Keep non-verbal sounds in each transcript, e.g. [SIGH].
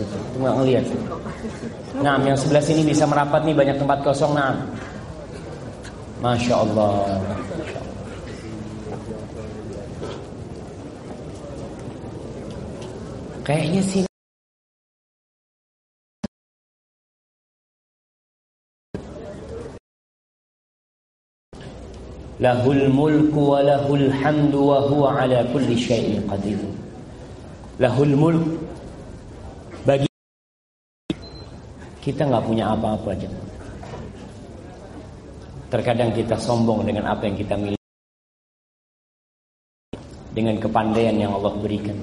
betul. Cuma ngelihat. Nah, yang sebelah sini bisa merapat nih banyak tempat kosong. Nah, masya Allah. Kayaknya sih Lahul mulku wa lahul hamdu wa huwa ala kulli syai'in qadir. Lahul mulk bagi kita nggak punya apa-apa aja. Terkadang kita sombong dengan apa yang kita miliki. Dengan kepandaian yang Allah berikan.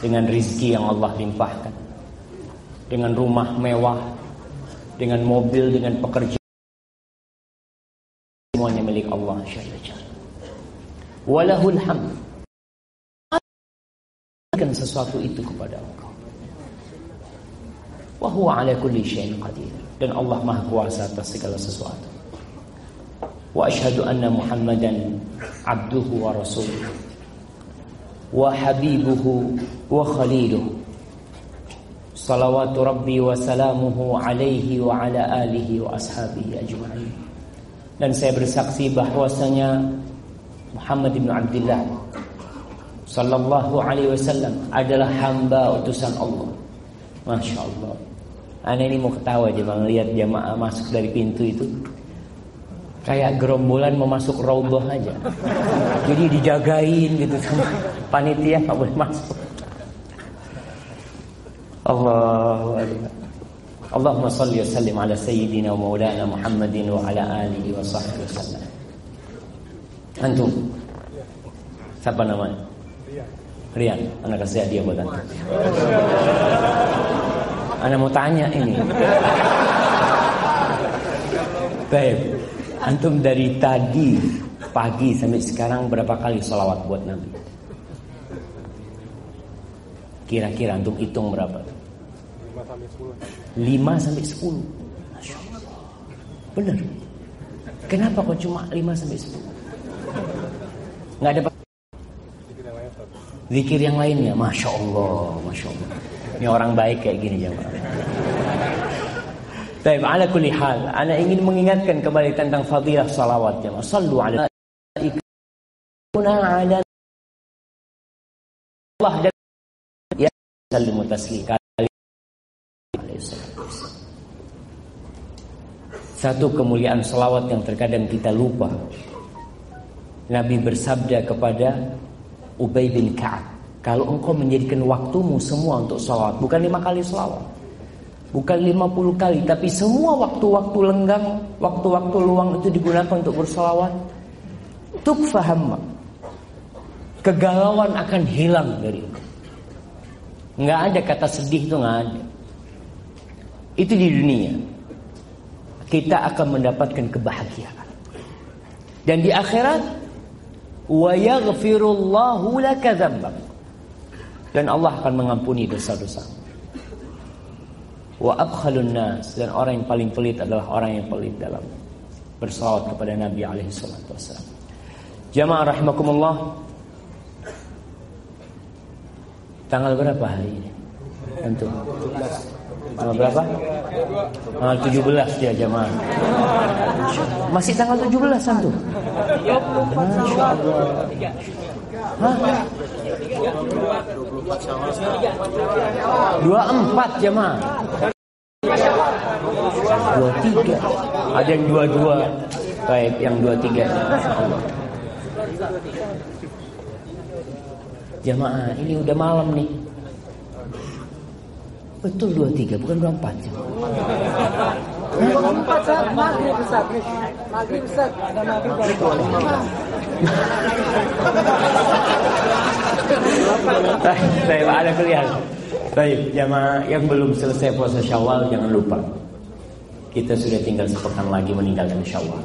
Dengan rizki yang Allah limpahkan. Dengan rumah mewah. Dengan mobil, dengan pekerjaan semuanya milik Allah Walahul hamd. Berikan sesuatu itu kepada engkau. Wa huwa ala kulli syai'in qadir. Dan Allah Maha Kuasa atas segala sesuatu. Wa asyhadu anna Muhammadan abduhu wa rasuluhu wa habibuhu wa khaliluhu. Salawatu Rabbi wa salamuhu alaihi wa ala alihi wa ashabihi ajma'in dan saya bersaksi bahwasanya Muhammad bin Abdullah sallallahu alaihi wasallam adalah hamba utusan Allah. Masya Allah. Anda ini mau ketawa aja bang lihat jamaah masuk dari pintu itu kayak gerombolan mau masuk raudhah aja. Jadi dijagain gitu sama [LAUGHS] panitia nggak boleh masuk. Allah Allahumma salli wa sallim ala sayyidina wa maulana Muhammadin wa ala alihi wa sahbihi wasallam. Antum. Siapa namanya? Rian. Anak kasih hadiah buat antum. Anak mau tanya ini. Baik. Antum dari tadi pagi sampai sekarang berapa kali salawat buat Nabi? Kira-kira antum hitung berapa? 5 sampai 10. Masya Allah. Benar. Kenapa kok cuma 5 sampai 10? Enggak ada Zikir yang lainnya, masya Allah, masya Allah. Ini orang baik kayak gini jemaah. Baik, ala kulli hal, ana ingin mengingatkan kembali tentang fadilah salawat jemaah. Sallu ala ala Allah dan ya sallimu. Satu kemuliaan selawat yang terkadang kita lupa. Nabi bersabda kepada Ubay bin Ka'ab, kalau engkau menjadikan waktumu semua untuk salawat, bukan lima kali salawat, bukan lima puluh kali, tapi semua waktu-waktu lenggang, waktu-waktu luang itu digunakan untuk bersalawat, tuk faham, kegalauan akan hilang dari itu. Nggak ada kata sedih itu nggak ada. Itu di dunia. Kita akan mendapatkan kebahagiaan. Dan di akhirat wa yaghfirullahu laka. Dan Allah akan mengampuni dosa-dosa. Wa abkhalun nas dan orang yang paling pelit adalah orang yang pelit dalam bersalawat kepada Nabi alaihi salatu wasallam. Jamaah rahimakumullah. Tanggal berapa hari ini? Tentu. Tanggal berapa? Tanggal 17 dia jamaah. Masih tanggal 17 Santu? Masya. Hah? 24 jamaah. 23. Ada yang 22. Baik, yang 23. Jamaah, ini udah malam nih. Betul 23 bukan 24 jam. 24 saat maghrib Ustaz. Maghrib Ustaz. Ada maghrib [LAUGHS] dari 25. Saya ada kelihatan. Baik, jamaah yang belum selesai puasa Syawal jangan lupa. Kita sudah tinggal sepekan lagi meninggalkan Syawal.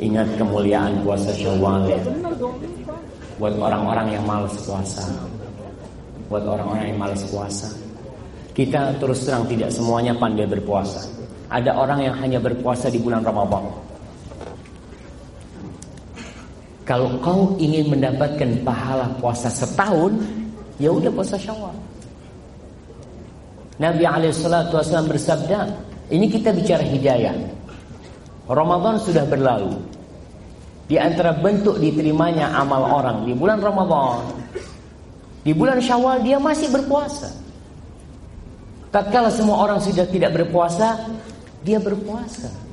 Ingat kemuliaan puasa Syawal ya. Buat orang-orang yang malas puasa. Buat orang-orang yang malas puasa. Kita terus terang tidak semuanya pandai berpuasa. Ada orang yang hanya berpuasa di bulan Ramadan. Kalau kau ingin mendapatkan pahala puasa setahun, Ya udah puasa Syawal. Nabi Alaihissalam bersabda, ini kita bicara hidayah. Ramadan sudah berlalu. Di antara bentuk diterimanya amal orang di bulan Ramadan, di bulan Syawal dia masih berpuasa. Tatkala semua orang sudah tidak berpuasa, dia berpuasa.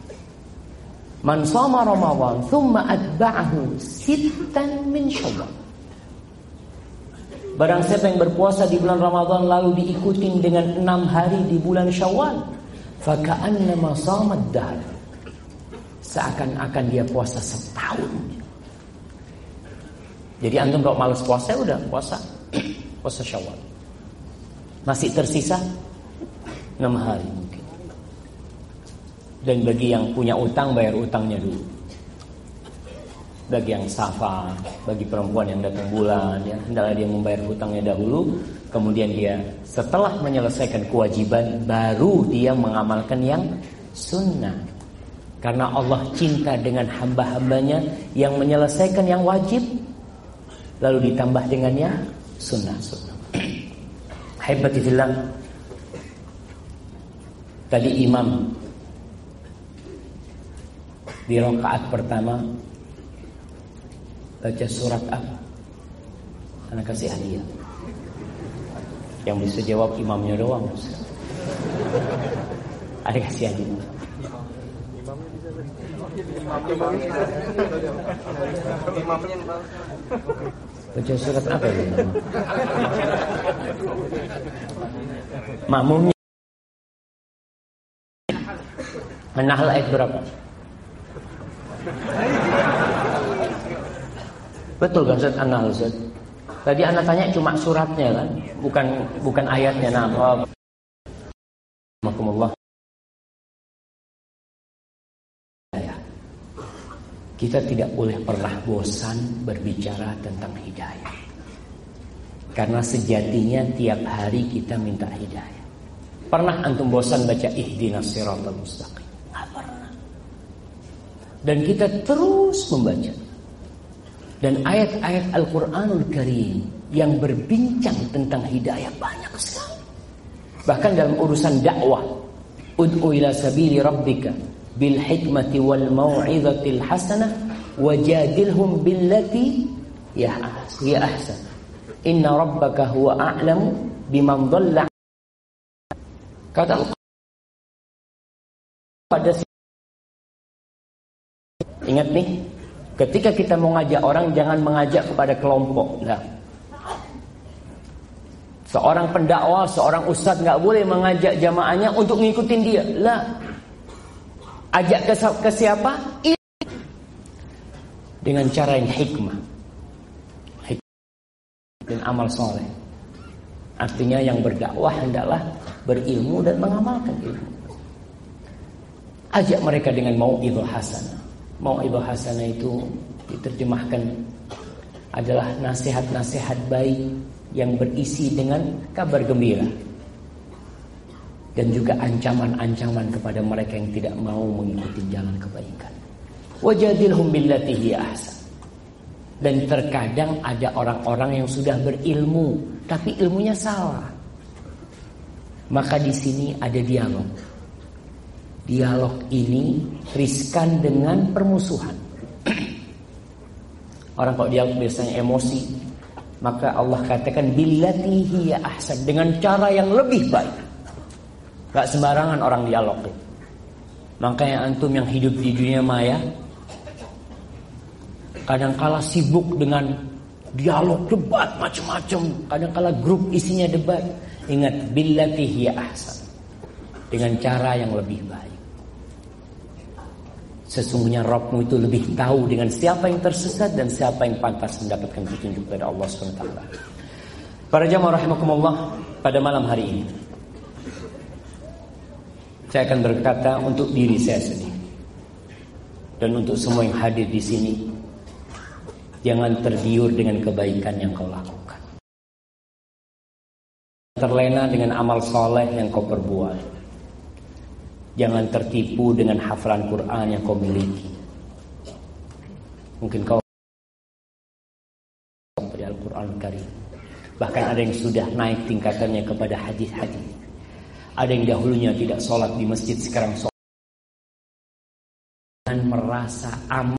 Man sama Ramadan thumma atba'ahu sittan min Syawal. Barang siapa yang berpuasa di bulan Ramadan lalu diikutin dengan enam hari di bulan Syawal, faka'annama samad dahr. Seakan-akan dia puasa setahun. Jadi antum kalau malas puasa ya udah puasa [CLEARS THROAT] puasa Syawal. Masih tersisa enam hari. Dan bagi yang punya utang bayar utangnya dulu. Bagi yang safa, bagi perempuan yang datang bulan, ya hendaklah dia membayar hutangnya dahulu, kemudian dia setelah menyelesaikan kewajiban baru dia mengamalkan yang sunnah. Karena Allah cinta dengan hamba-hambanya yang menyelesaikan yang wajib lalu ditambah dengan yang sunnah-sunnah. Haibati fillah. Tadi imam di rakaat pertama baca surat apa? Anak kasih hadiah. Yang bisa jawab imamnya doang. Ada kasih hadiah. Baca surat apa ya? Makmumnya An-Nahl ayat berapa? Betul kan Ustaz An-Nahl Ustaz? Tadi anak tanya cuma suratnya kan, bukan bukan ayatnya. Nah, oh. Kita tidak boleh pernah bosan berbicara tentang hidayah. Karena sejatinya tiap hari kita minta hidayah. Pernah antum bosan baca ihdinas siratal mustaqim? Enggak pernah. Dan kita terus membaca. Dan ayat-ayat Al-Qur'anul Karim yang berbincang tentang hidayah banyak sekali. Bahkan dalam urusan dakwah, ud'u ila sabili rabbika bil hikmati wal mau'izatil hasanah wajadilhum billati ya ya ahsan inna rabbaka huwa a'lamu biman dhalla kata pada ingat nih ketika kita mau ngajak orang jangan mengajak kepada kelompok lah seorang pendakwah seorang ustadz nggak boleh mengajak jamaahnya untuk ngikutin dia lah Ajak ke, ke siapa? Dengan cara yang hikmah. hikmah. Dan amal soleh. Artinya yang berdakwah hendaklah berilmu dan mengamalkan ilmu. Ajak mereka dengan mau hasanah. Mau hasanah itu diterjemahkan adalah nasihat-nasihat baik yang berisi dengan kabar gembira dan juga ancaman-ancaman kepada mereka yang tidak mau mengikuti jalan kebaikan. Wajadilhum billatihi ahsan. Dan terkadang ada orang-orang yang sudah berilmu tapi ilmunya salah. Maka di sini ada dialog. Dialog ini riskan dengan permusuhan. Orang kok dialog biasanya emosi, maka Allah katakan billatihi ahsan dengan cara yang lebih baik. Gak sembarangan orang dialog. Makanya antum yang hidup di dunia maya kadangkala sibuk dengan dialog debat macam-macam, kadangkala grup isinya debat. Ingat billati ahsan. Dengan cara yang lebih baik. Sesungguhnya Rabbmu itu lebih tahu dengan siapa yang tersesat dan siapa yang pantas mendapatkan petunjuk dari Allah SWT. Para jamaah rahimakumullah pada malam hari ini saya akan berkata untuk diri saya sendiri dan untuk semua yang hadir di sini. Jangan tergiur dengan kebaikan yang kau lakukan. Terlena dengan amal soleh yang kau perbuat. Jangan tertipu dengan hafalan Quran yang kau miliki. Mungkin kau dari Al-Quran Karim. Bahkan ada yang sudah naik tingkatannya kepada hadis-hadis. Ada yang dahulunya tidak sholat di masjid sekarang sholat. Dan merasa aman.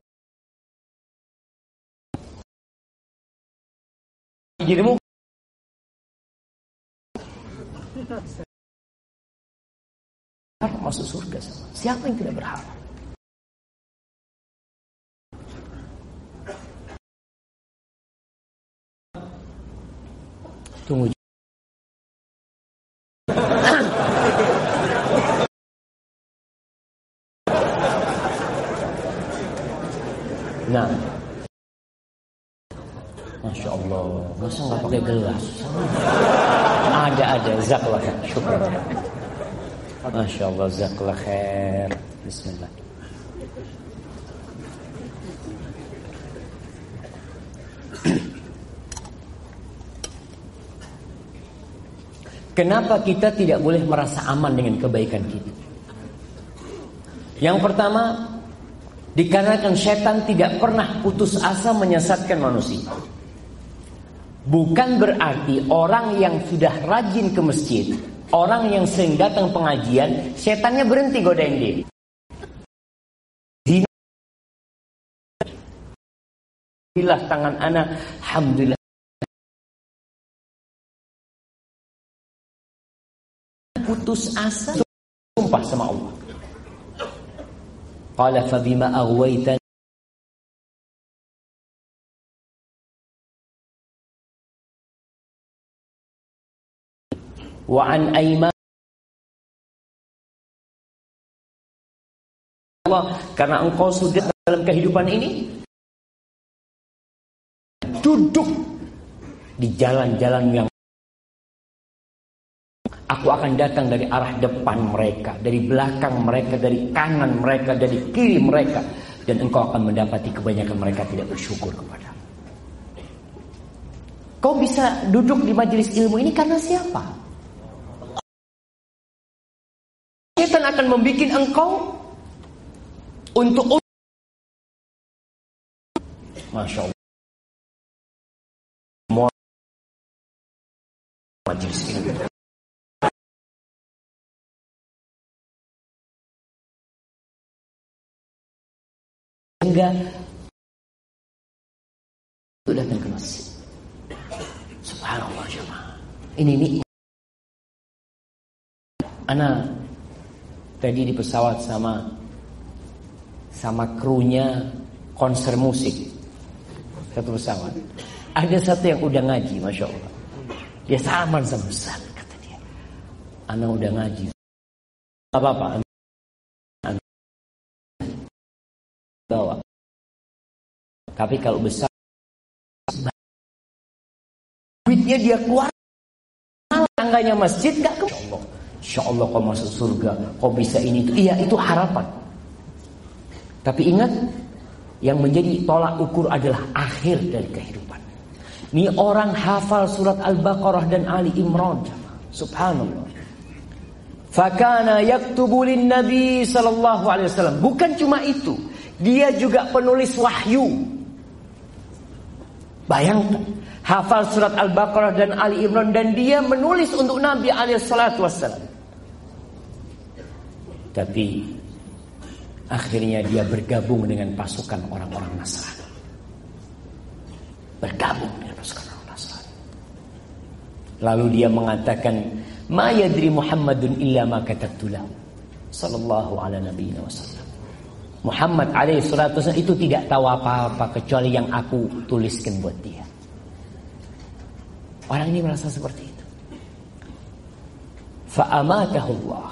Dirimu masuk surga sama. Siapa yang tidak berharap? Tunggu. Nah, Masya Allah, masa nggak pakai gelas? Ada ada, zakallah syukur. Masya Allah, zakallah khair. Bismillah. Kenapa kita tidak boleh merasa aman dengan kebaikan kita? Yang pertama, dikarenakan setan tidak pernah putus asa menyesatkan manusia. Bukan berarti orang yang sudah rajin ke masjid, orang yang sering datang pengajian, setannya berhenti godain dia. Alhamdulillah tangan anak, alhamdulillah putus asa sumpah sama Allah. Qala fa bima aghwaitan wa an ayman Allah karena engkau sudah dalam kehidupan ini duduk di jalan-jalan yang Aku akan datang dari arah depan mereka, dari belakang mereka, dari kanan mereka, dari kiri mereka. Dan engkau akan mendapati kebanyakan mereka tidak bersyukur kepada. Kau bisa duduk di majelis ilmu ini karena siapa? Setan akan membuat engkau untuk Masya Allah. Majelis ilmu. Sehingga itu datang ke masjid. Subhanallah jemaah. Ini ini. Ana tadi di pesawat sama sama krunya konser musik satu pesawat. Ada satu yang udah ngaji, masya Allah. Dia sama sama Ustaz, kata dia. Ana udah ngaji. Apa apa? bawa. Tapi kalau besar duitnya dia keluar tangganya masjid nggak ke Allah. Insya Allah kau masuk surga, kau bisa ini itu. Iya itu harapan. Tapi ingat, yang menjadi tolak ukur adalah akhir dari kehidupan. Ini orang hafal surat Al-Baqarah dan Ali Imran. Subhanallah. Fakana yaktubu Nabi sallallahu alaihi wasallam. Bukan cuma itu. Dia juga penulis wahyu. Bayangkan, hafal surat Al-Baqarah dan Ali Imran dan dia menulis untuk Nabi alaihissalatu wassalam. Tapi akhirnya dia bergabung dengan pasukan orang-orang Nasrani. Bergabung dengan pasukan orang Nasrani. Lalu dia mengatakan, "Ma yadri Muhammadun illa ma katabtu Sallallahu ala nabiyina wasallam. Muhammad alaihi salatu itu tidak tahu apa-apa kecuali yang aku tuliskan buat dia. Orang ini merasa seperti itu. Fa'amatahullah.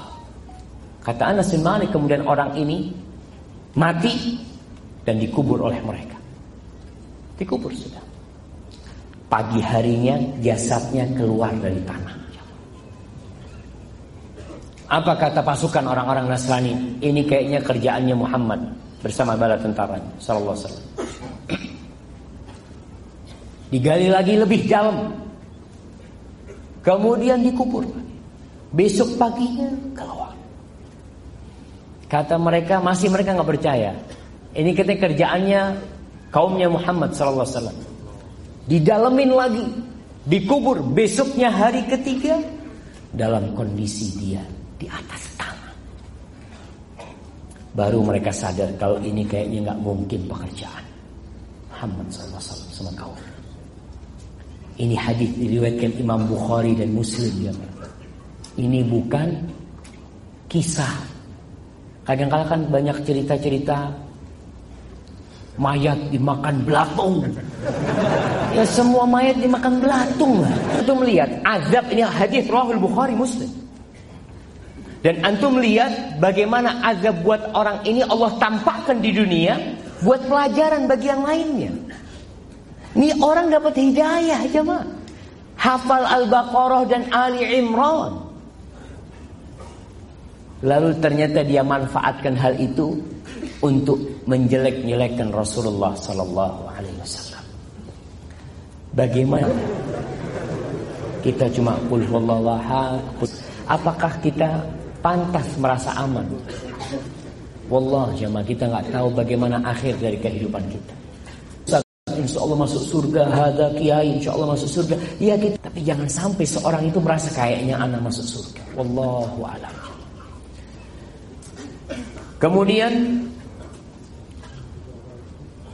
Kata Anas bin Malik kemudian orang ini mati dan dikubur oleh mereka. Dikubur sudah. Pagi harinya jasadnya keluar dari tanah. Apa kata pasukan orang-orang Nasrani? Ini kayaknya kerjaannya Muhammad bersama bala tentara sallallahu alaihi wasallam. [CLEARS THROAT] Digali lagi lebih dalam. Kemudian dikubur. Besok paginya keluar. Kata mereka masih mereka nggak percaya. Ini kita kerjaannya kaumnya Muhammad sallallahu alaihi wasallam. Didalemin lagi dikubur besoknya hari ketiga dalam kondisi dia di atas tanah. Baru mereka sadar kalau ini kayaknya nggak mungkin pekerjaan. Muhammad SAW sama kaum. Ini hadis diriwayatkan Imam Bukhari dan Muslim ya. Ini bukan kisah. Kadang-kadang kan banyak cerita-cerita mayat dimakan belatung. Ya semua mayat dimakan belatung. Itu melihat azab ini hadis Rahul Bukhari Muslim. Dan antum melihat bagaimana azab buat orang ini Allah tampakkan di dunia buat pelajaran bagi yang lainnya. Ini orang dapat hidayah jemaah. Hafal Al-Baqarah dan Ali Imran. Lalu ternyata dia manfaatkan hal itu untuk menjelek-jelekkan Rasulullah sallallahu alaihi wasallam. Bagaimana? Kita cuma qul Apakah kita pantas merasa aman? Wallah jemaah kita nggak tahu bagaimana akhir dari kehidupan kita. Insya Allah masuk surga, hada kiai, insya Allah masuk surga. Ya kita, tapi jangan sampai seorang itu merasa kayaknya anak masuk surga. Wallahu a'lam. Kemudian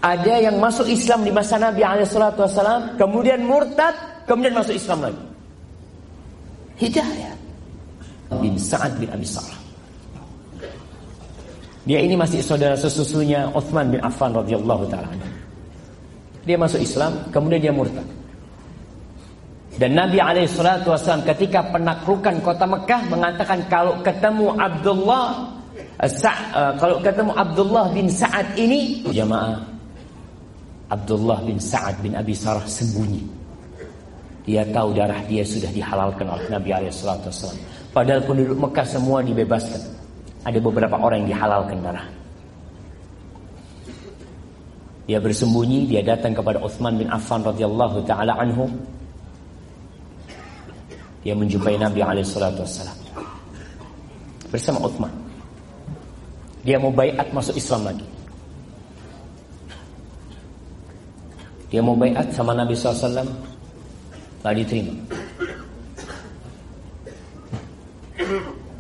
ada yang masuk Islam di masa Nabi Alaihissalam, kemudian murtad, kemudian masuk Islam lagi. Hidayah bin Sa'ad bin Abi Sarah. Dia ini masih saudara sesusunya Uthman bin Affan radhiyallahu taala Dia masuk Islam, kemudian dia murtad. Dan Nabi Alaihissalam ketika penaklukan kota Mekah mengatakan kalau ketemu Abdullah uh, kalau ketemu Abdullah bin Sa'ad ini jamaah Abdullah bin Sa'ad bin Abi Sarah sembunyi. Dia tahu darah dia sudah dihalalkan oleh Nabi Alaihissalam. Padahal penduduk Mekah semua dibebaskan. Ada beberapa orang yang dihalalkan darah. Dia bersembunyi, dia datang kepada Uthman bin Affan radhiyallahu taala anhu. Dia menjumpai Nabi alaihi salatu wassalam. Bersama Uthman. Dia mau bayat masuk Islam lagi. Dia mau bayat sama Nabi SAW Tak diterima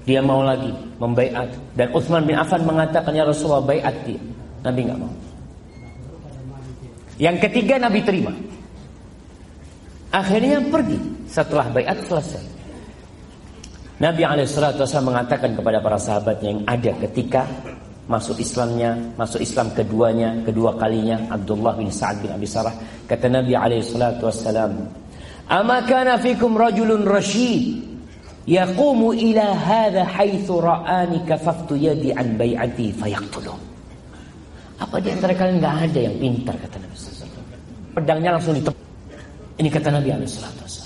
Dia mau lagi membaiat dan Utsman bin Affan mengatakan ya Rasulullah baiat dia. Nabi nggak mau. Yang ketiga Nabi terima. Akhirnya pergi setelah baiat selesai. Nabi alaihissalatu mengatakan kepada para sahabatnya yang ada ketika masuk Islamnya, masuk Islam keduanya, kedua kalinya Abdullah bin Sa'ad bin Abi Sarah kata Nabi wassalam, "Ama kana fikum rajulun rasyid yaqumu ila hadha haitsu ra'ani kafaftu yadi an bai'ati fayaqtuluh apa di antara kalian nggak ada yang pintar kata SAW pedangnya langsung ditep ini kata Nabi SAW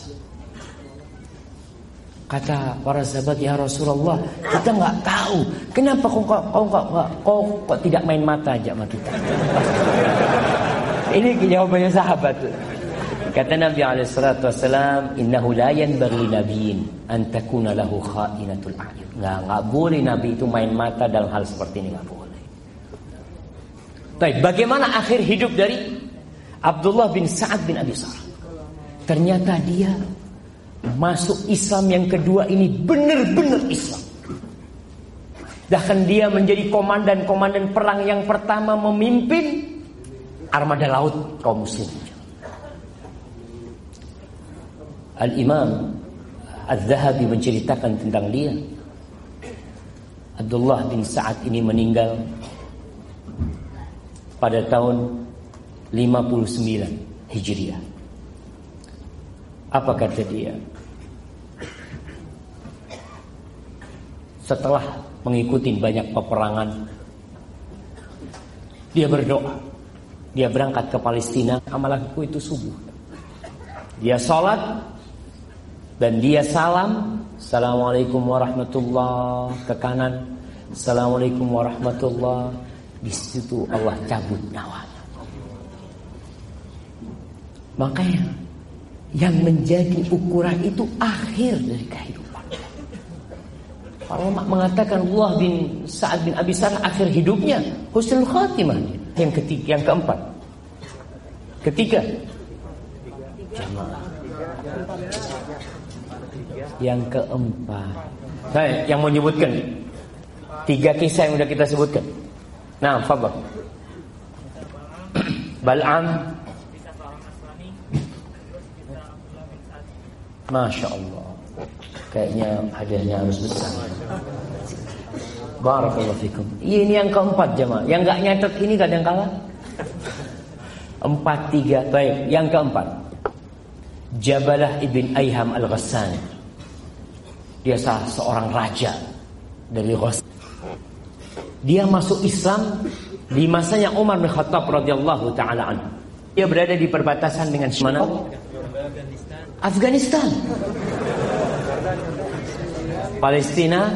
Kata para sahabat ya Rasulullah kita nggak tahu kenapa kau kau kau, kau, kau, kau tidak main mata aja sama kita. Ini jawabannya sahabat. Kata Nabi wasalam, "Innahu la yanbaghi nabiyyin an takuna lahu kha'inatul a'yun." Enggak, enggak boleh nabi itu main mata dalam hal seperti ini enggak boleh. Baik, bagaimana akhir hidup dari Abdullah bin Sa'ad bin Abi Sarh? Ternyata dia masuk Islam yang kedua ini benar-benar Islam. Bahkan dia menjadi komandan-komandan perang yang pertama memimpin armada laut kaum muslimin. Al-Imam Al-Zahabi menceritakan tentang dia. Abdullah bin Sa'ad ini meninggal pada tahun 59 Hijriah. Apa kata dia? Setelah mengikuti banyak peperangan, dia berdoa. Dia berangkat ke Palestina. Amalanku itu subuh. Dia sholat dan dia salam Assalamualaikum warahmatullah ke kanan Assalamualaikum warahmatullah di situ Allah cabut nyawanya makanya yang menjadi ukuran itu akhir dari kehidupan. Para ulama mengatakan Allah bin Sa'ad bin Abi Sarah akhir hidupnya husnul khatimah. Yang ketiga yang keempat. Ketiga. Jamaah. Yang keempat. Saya yang menyebutkan tiga kisah yang sudah kita sebutkan. Nah, fadhal. [CLEARS THROAT] Bal'am Masya Allah. Kayaknya hadiahnya harus besar. Barakallahu fikum. Ini yang keempat jemaah. Yang gak nyatet ini gak ada yang kalah. Empat tiga. Baik yang keempat. Jabalah ibn Ayham al-Ghassan Dia salah seorang raja Dari Ghassan Dia masuk Islam Di masanya Umar bin Khattab radhiyallahu taala Dia berada di perbatasan dengan mana? Afghanistan. Palestina,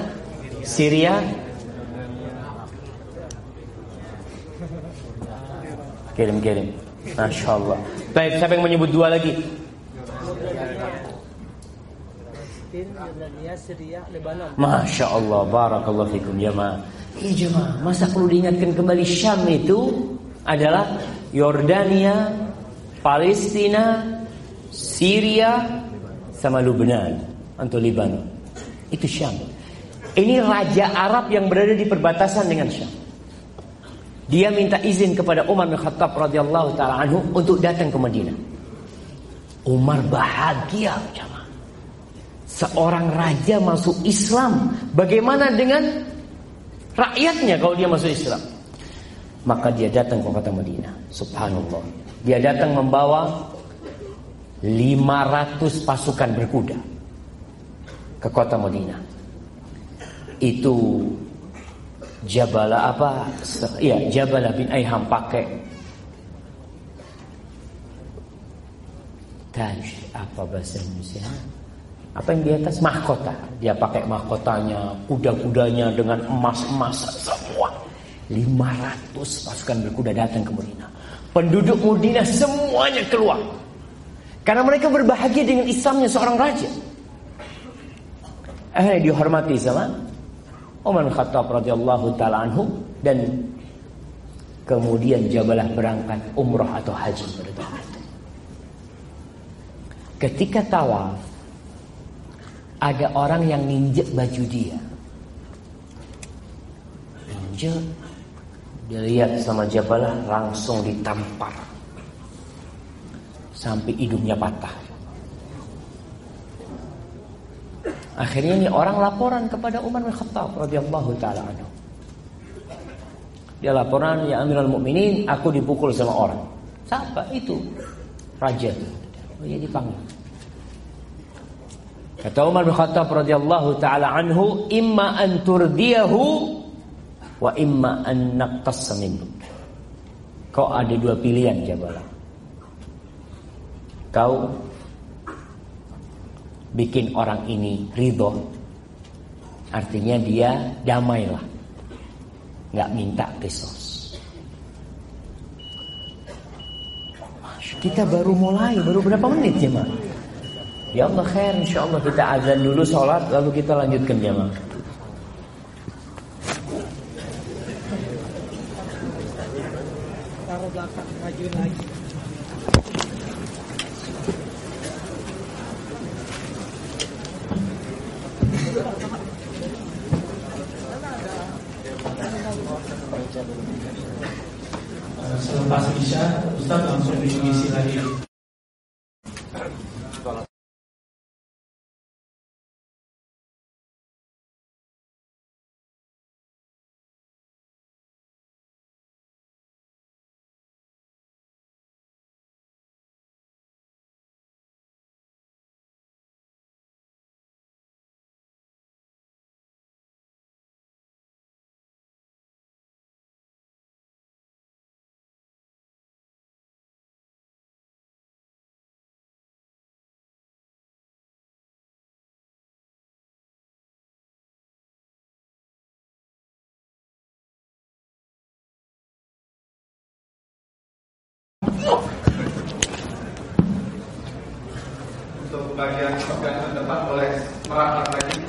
Syria. Kirim-kirim. Masya Allah. Baik, siapa yang menyebut dua lagi? Masya Allah, barakallahu fikum jemaah. Iya jemaah, masa perlu diingatkan kembali Syam itu adalah Yordania, Palestina, Syria sama Lubnan atau Libanon. Itu Syam. Ini raja Arab yang berada di perbatasan dengan Syam. Dia minta izin kepada Umar bin Khattab radhiyallahu taala anhu untuk datang ke Madinah. Umar bahagia jamaah. Seorang raja masuk Islam, bagaimana dengan rakyatnya kalau dia masuk Islam? Maka dia datang ke kota Madinah. Subhanallah. Dia datang membawa 500 pasukan berkuda ke kota Madinah. Itu Jabala apa? Ya, Jabala bin Ayham pakai Taj apa bahasa Indonesia? Apa yang di atas mahkota? Dia pakai mahkotanya, kuda-kudanya dengan emas-emas semua. 500 pasukan berkuda datang ke Madinah. Penduduk Madinah semuanya keluar. Karena mereka berbahagia dengan Islamnya seorang raja. Eh dihormati sama Umar Khattab radhiyallahu taala anhu dan kemudian Jabalah berangkat umrah atau haji pada tahun itu. Ketika tawaf ada orang yang nginjek baju dia. Nginjek dia lihat sama Jabalah langsung ditampar sampai hidungnya patah. Akhirnya ini orang laporan kepada Umar bin Khattab radhiyallahu taala anhu. Dia laporan, ya Amirul Mukminin, aku dipukul sama orang. Siapa itu? Raja. Oh, dia dipanggil. Kata Umar bin Khattab radhiyallahu taala anhu, "Imma an turdiyahu wa imma an naqtassa minhu." Kau ada dua pilihan jabalah kau bikin orang ini ridho. Artinya dia damailah. Nggak minta kisos kita baru mulai baru berapa menit ya mak ya Allah khair insya Allah kita azan dulu sholat lalu kita lanjutkan ya mak taruh belakang majuin lagi bagian bagian depan boleh merapat lagi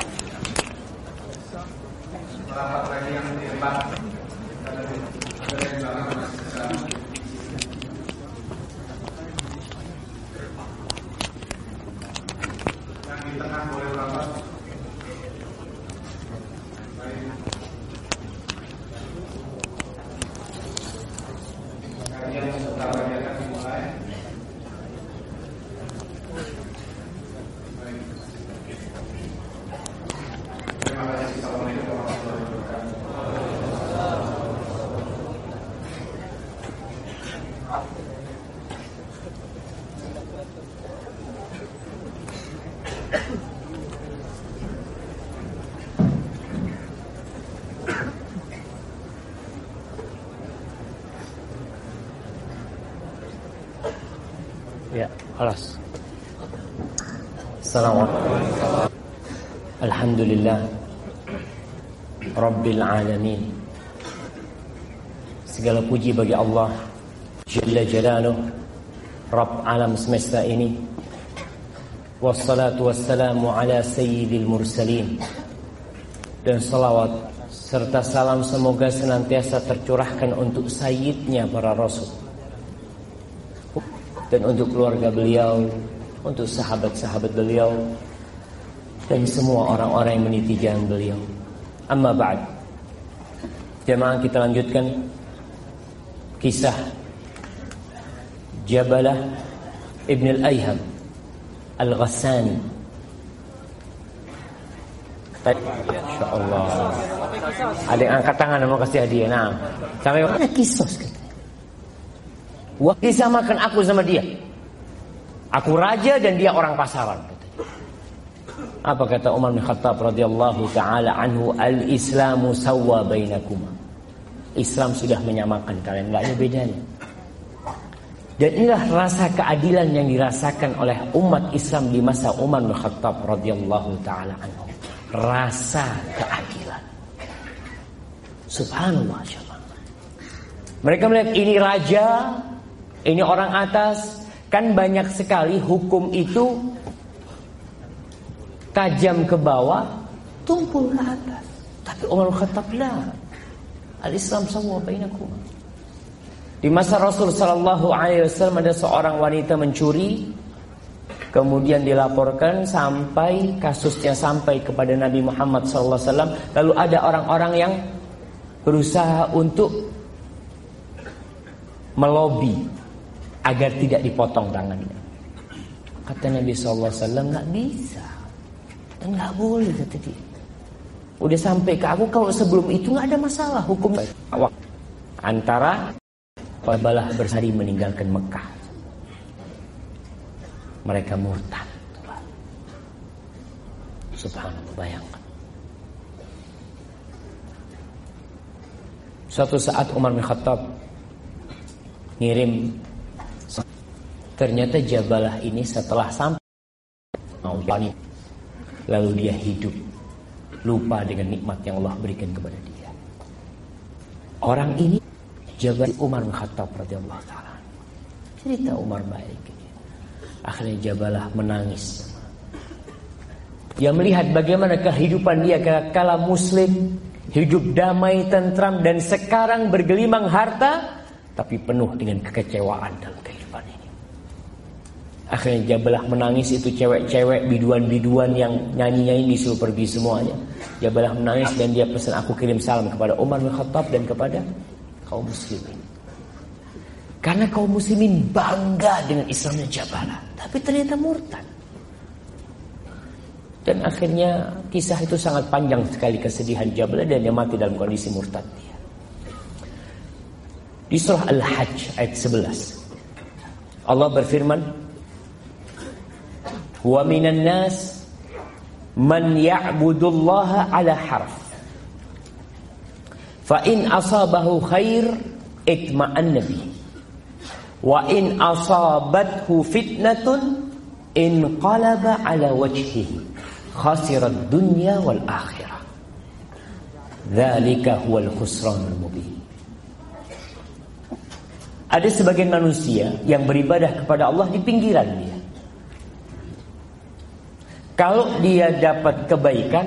Alhamdulillah. Rabbil Alamin. Segala puji bagi Allah Jalla Jalaluh Rabb alam semesta ini. Wassalatu wassalamu ala sayyidil mursalin. Dan salawat serta salam semoga senantiasa tercurahkan untuk sayyidnya para rasul. Dan untuk keluarga beliau untuk sahabat-sahabat beliau dan semua orang-orang yang meniti jalan beliau. Amma ba'd. Jemaah kita lanjutkan kisah Jabalah Ibn al-Ayham Al-Ghassani. Insyaallah. Ada yang angkat tangan mau kasih hadiah. Nah, sampai mana kisos Wah, disamakan aku sama dia. Aku raja dan dia orang pasaran. Apa kata Umar bin Khattab radhiyallahu taala anhu al-islamu sawwa bainakuma. Islam sudah menyamakan kalian, enggak ada bedanya. Dan inilah rasa keadilan yang dirasakan oleh umat Islam di masa Umar bin Khattab radhiyallahu taala anhu. Rasa keadilan. Subhanallah Mereka melihat ini raja, ini orang atas, Kan banyak sekali hukum itu tajam ke bawah, tumpul ke atas. Tapi Umar Khattab lah. Al-Islam semua bainakum. Di masa Rasul sallallahu alaihi wasallam ada seorang wanita mencuri kemudian dilaporkan sampai kasusnya sampai kepada Nabi Muhammad sallallahu alaihi wasallam lalu ada orang-orang yang berusaha untuk melobi agar tidak dipotong tangannya. Kata Nabi SAW nggak bisa, nggak boleh kata dia. Udah sampai ke aku kalau sebelum itu nggak ada masalah hukum antara Balah bersari meninggalkan Mekah. Mereka murtad. Subhanallah bayangkan. Suatu saat Umar bin Khattab ngirim Ternyata Jabalah ini setelah sampai mau lalu dia hidup lupa dengan nikmat yang Allah berikan kepada dia. Orang ini Jabal Umar bin Khattab radhiyallahu taala. Cerita Umar baik. Akhirnya Jabalah menangis. Dia melihat bagaimana kehidupan dia kala muslim, hidup damai, tentram dan sekarang bergelimang harta tapi penuh dengan kekecewaan ini. Akhirnya Jabalah menangis itu cewek-cewek biduan-biduan yang nyanyi-nyanyi disuruh pergi semuanya. Jabalah menangis dan dia pesan aku kirim salam kepada Umar bin Khattab dan kepada kaum muslimin. Karena kaum muslimin bangga dengan Islamnya Jabalah. Tapi ternyata murtad. Dan akhirnya kisah itu sangat panjang sekali kesedihan Jabalah dan dia mati dalam kondisi murtad dia. Di surah Al-Hajj ayat 11. Allah berfirman, Wa minan nas man ya'budullaha ala harf. Fa in asabahu khair itma'anna bihi. Wa in asabathu fitnatun inqalaba ala wajhihi khasira dunya wal akhirah. Dzalika huwal. Ada sebagian manusia yang beribadah kepada Allah di pinggiran dia. Kalau dia dapat kebaikan,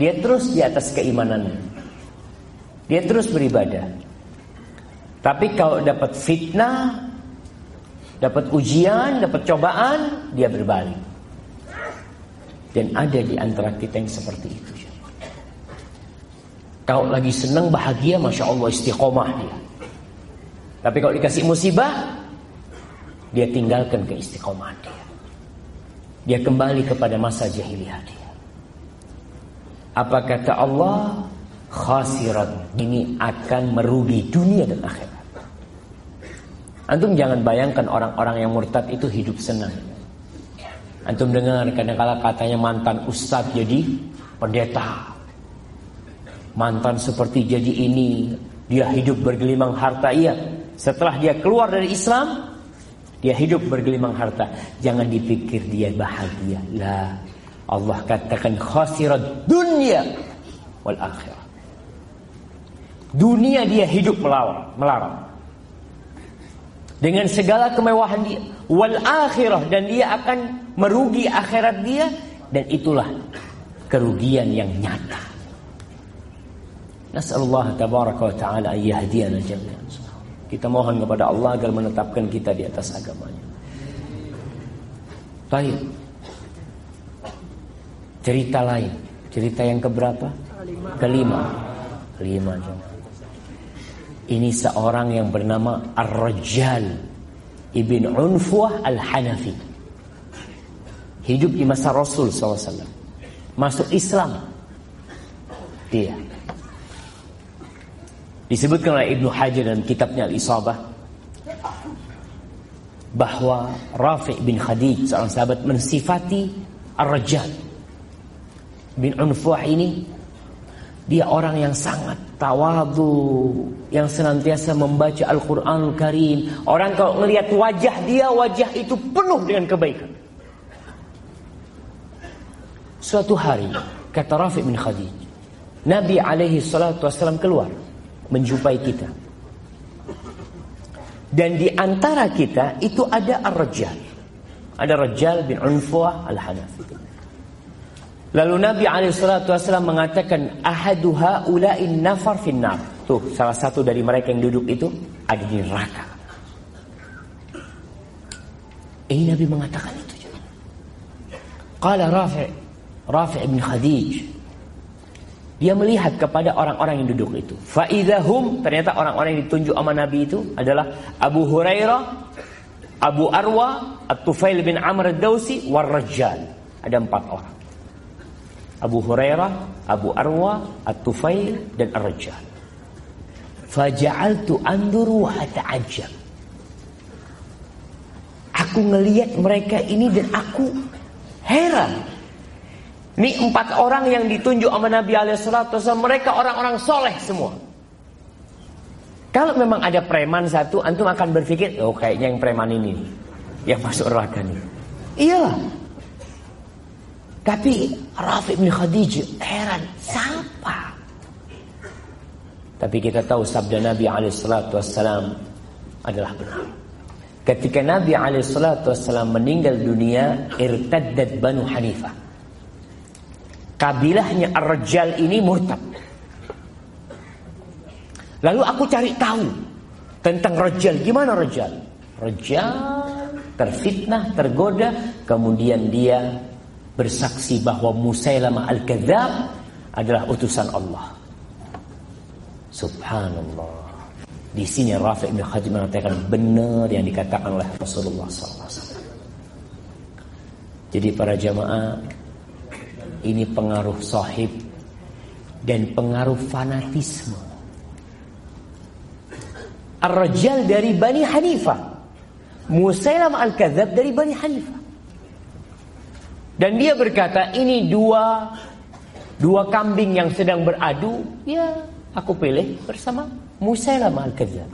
dia terus di atas keimanannya. Dia terus beribadah. Tapi kalau dapat fitnah, dapat ujian, dapat cobaan, dia berbalik. Dan ada di antara kita yang seperti itu. Kalau lagi senang bahagia, masya Allah istiqomah dia. Tapi kalau dikasih musibah, dia tinggalkan keistiqomahan dia. Dia kembali kepada masa jahiliyah dia. Apa kata Allah? Khasirat ini akan merugi dunia dan akhirat. Antum jangan bayangkan orang-orang yang murtad itu hidup senang. Antum dengar kadang-kala katanya mantan ustadz jadi pendeta. Mantan seperti jadi ini, dia hidup bergelimang harta iya. Setelah dia keluar dari Islam, Dia hidup bergelimang harta. Jangan dipikir dia bahagia. Lah. Allah katakan khasirat dunia wal akhirah. Dunia dia hidup melarang, melarang. Dengan segala kemewahan dia wal akhirah dan dia akan merugi akhirat dia dan itulah kerugian yang nyata. Nasallahu tabaraka wa taala ayyahdiyana jami'an. Kita mohon kepada Allah agar menetapkan kita di atas agamanya. Baik. Cerita lain. Cerita yang keberapa? Kelima. Kelima. Ini seorang yang bernama Ar-Rajjal Ibn Unfuah Al-Hanafi. Hidup di masa Rasul SAW. Masuk Islam. Dia. Disebutkan oleh Ibnu Hajar dalam kitabnya Al-Isabah bahwa Rafi' bin Khadij seorang sahabat mensifati Ar-Rajjal bin Unfuah ini dia orang yang sangat tawadu, yang senantiasa membaca Al-Qur'anul Karim. Orang kalau melihat wajah dia, wajah itu penuh dengan kebaikan. Suatu hari, kata Rafi' bin Khadij, Nabi alaihi salatu wasallam keluar menjumpai kita. Dan di antara kita itu ada Ar-Rajjal. Ada Rajjal bin Unfuah Al-Hanafi. Lalu Nabi SAW mengatakan ahaduha ulain nafar finnar. Tuh salah satu dari mereka yang duduk itu ada di neraka. Ini Nabi mengatakan itu juga. Qala Rafi' Rafi' bin Khadij dia melihat kepada orang-orang yang duduk itu. Faidahum ternyata orang-orang yang ditunjuk sama Nabi itu adalah Abu Hurairah, Abu Arwa, At-Tufail bin Amr ad-Dausi, War-Rajjal. Ada empat orang. Abu Hurairah, Abu Arwa, At-Tufail dan Ar-Rajjal. Faja'altu anduru wa ata'ajjab. Aku ngelihat mereka ini dan aku heran. Ini empat orang yang ditunjuk sama Nabi Alaihissalam mereka orang-orang soleh semua. Kalau memang ada preman satu, antum akan berpikir, oh kayaknya yang preman ini yang masuk neraka nih. Iyalah, tapi Rafi bin Khadijah heran siapa? Tapi kita tahu sabda Nabi Alaihissalam adalah benar. Ketika Nabi Alaihissalam meninggal dunia, irtaddat Banu Hanifah. Kabilahnya Ar-Rajjal ini murtad. Lalu aku cari tahu tentang Rajjal. Gimana Rajjal? Rajjal terfitnah, tergoda, kemudian dia bersaksi bahwa Musailamah al-Kadzab adalah utusan Allah. Subhanallah. Di sini Rafi' bin Khadij mengatakan benar yang dikatakan oleh Rasulullah SAW. Jadi para jamaah ini pengaruh sahib dan pengaruh fanatisme. Ar-Rajal dari Bani Hanifah. Musailamah al-Kadzab dari Bani Hanifah. Dan dia berkata, ini dua dua kambing yang sedang beradu, ya aku pilih bersama Musailamah al-Kadzab.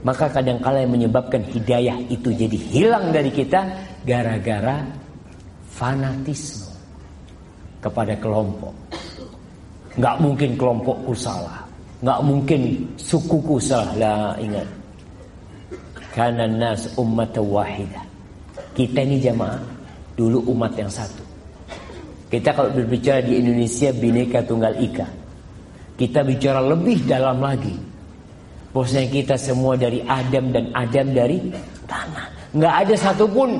Maka kadang-kala yang menyebabkan hidayah itu jadi hilang dari kita gara-gara fanatisme kepada kelompok. Nggak mungkin kelompokku salah. Nggak mungkin sukuku salah. Lah ingat. Karena nas ummat wahidah. Kita ini jamaah dulu umat yang satu. Kita kalau berbicara di Indonesia bineka tunggal ika. Kita bicara lebih dalam lagi. Bosnya kita semua dari Adam dan Adam dari tanah. Nggak ada satupun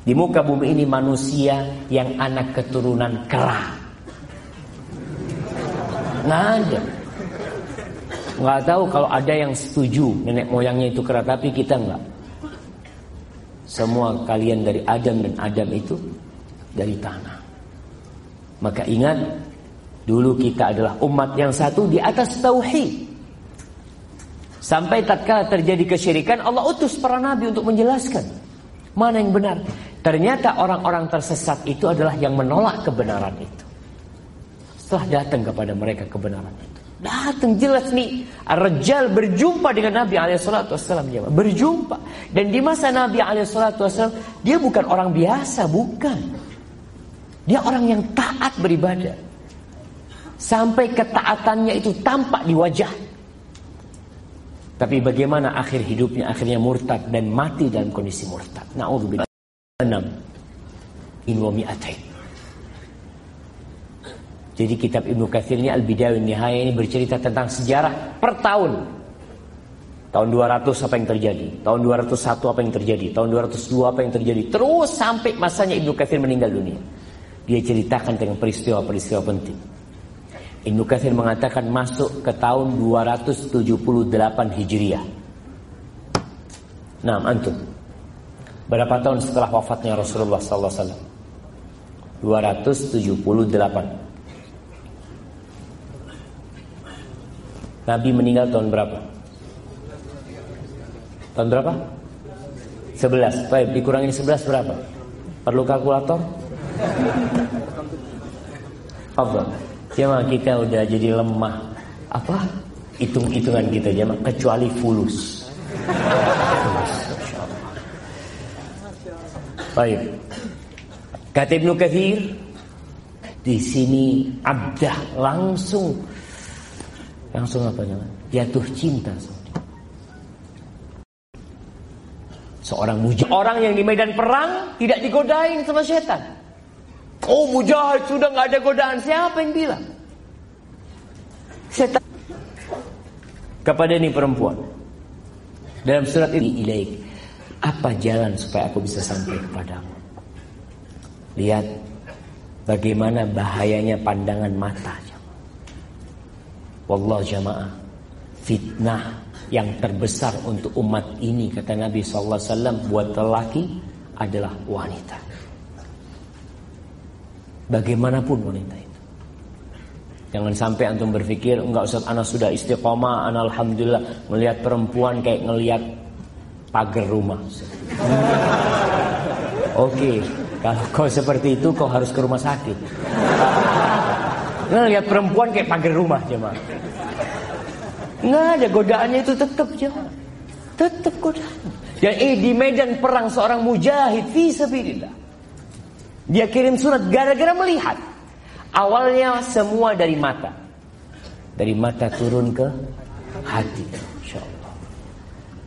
di muka bumi ini manusia yang anak keturunan kera. Nggak ada. Nggak tahu kalau ada yang setuju nenek moyangnya itu kera, tapi kita nggak. Semua kalian dari Adam dan Adam itu dari tanah. Maka ingat, dulu kita adalah umat yang satu di atas tauhid. Sampai tatkala terjadi kesyirikan, Allah utus para nabi untuk menjelaskan mana yang benar. Ternyata orang-orang tersesat itu adalah yang menolak kebenaran itu. Setelah datang kepada mereka kebenaran itu. Datang jelas nih. Ar-Rajjal berjumpa dengan Nabi SAW Berjumpa. Dan di masa Nabi SAW Dia bukan orang biasa Bukan. Dia orang yang taat beribadah. Sampai ketaatannya itu tampak di wajah. Tapi bagaimana akhir hidupnya? Akhirnya murtad dan mati dalam kondisi murtad. Na'udzubillah 6 Inwami'atain jadi kitab Ibnu Katsir ini Al-Bidayah Nihayah ini bercerita tentang sejarah per tahun. Tahun 200 apa yang terjadi? Tahun 201 apa yang terjadi? Tahun 202 apa yang terjadi? Terus sampai masanya Ibnu Katsir meninggal dunia. Dia ceritakan tentang peristiwa-peristiwa penting. Ibnu Katsir mengatakan masuk ke tahun 278 Hijriah. Nah, antum. Berapa tahun setelah wafatnya Rasulullah sallallahu alaihi wasallam? 278. Nabi meninggal tahun berapa? Tahun berapa? 11 Baik, dikurangin 11 berapa? Perlu kalkulator? Apa? Cuma kita udah jadi lemah Apa? Hitung-hitungan kita jemaah Kecuali fulus Baik. Kata Ibnu Kathir di sini abdah langsung. Langsung apa namanya? Jatuh cinta Seorang mujahid Orang yang di medan perang Tidak digodain sama setan. Oh mujahid sudah nggak ada godaan. Siapa yang bilang? Setan. Kepada ini perempuan. Dalam surat ini ilaik Apa jalan supaya aku bisa sampai kepadamu? Lihat Bagaimana bahayanya pandangan mata Wallah jamaah Fitnah yang terbesar untuk umat ini Kata Nabi SAW Buat lelaki adalah wanita. Bagaimanapun wanita itu. Jangan sampai antum berpikir Enggak usah anak sudah istiqomah Anak Alhamdulillah. Melihat perempuan kayak ngelihat pagar rumah Oke okay. Kalau kau seperti itu kau harus ke rumah sakit Nah, lihat perempuan kayak pagar rumah jemaah. Nggak ada godaannya itu tetap jemaah. Tetap godaan. Dan eh di medan perang seorang mujahid fi sabilillah. Dia kirim surat gara-gara melihat. Awalnya semua dari mata. Dari mata turun ke hati.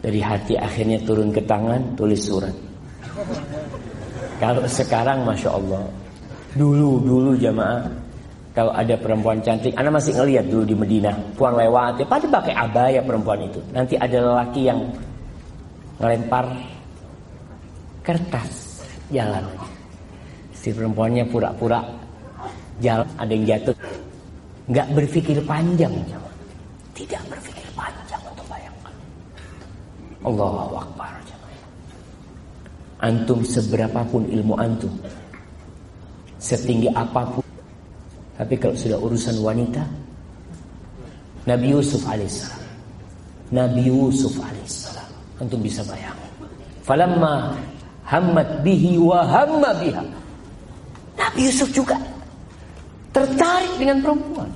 Dari hati akhirnya turun ke tangan tulis surat. Kalau sekarang Masya Allah. Dulu, dulu jamaah kalau ada perempuan cantik, Anda masih ngelihat dulu di Medina, puan lewat, ya pada pakai abaya perempuan itu. Nanti ada lelaki yang ngelempar kertas jalan. Si perempuannya pura-pura jalan, ada yang jatuh. Nggak berpikir panjang, tidak berpikir. Allahu Akbar. Antum seberapapun ilmu antum, setinggi apa pun tapi kalau sudah urusan wanita Nabi Yusuf alaihissalam Nabi Yusuf alaihissalam Antum bisa bayang Falamma hammat bihi wa hamma biha. Nabi Yusuf juga Tertarik dengan perempuan.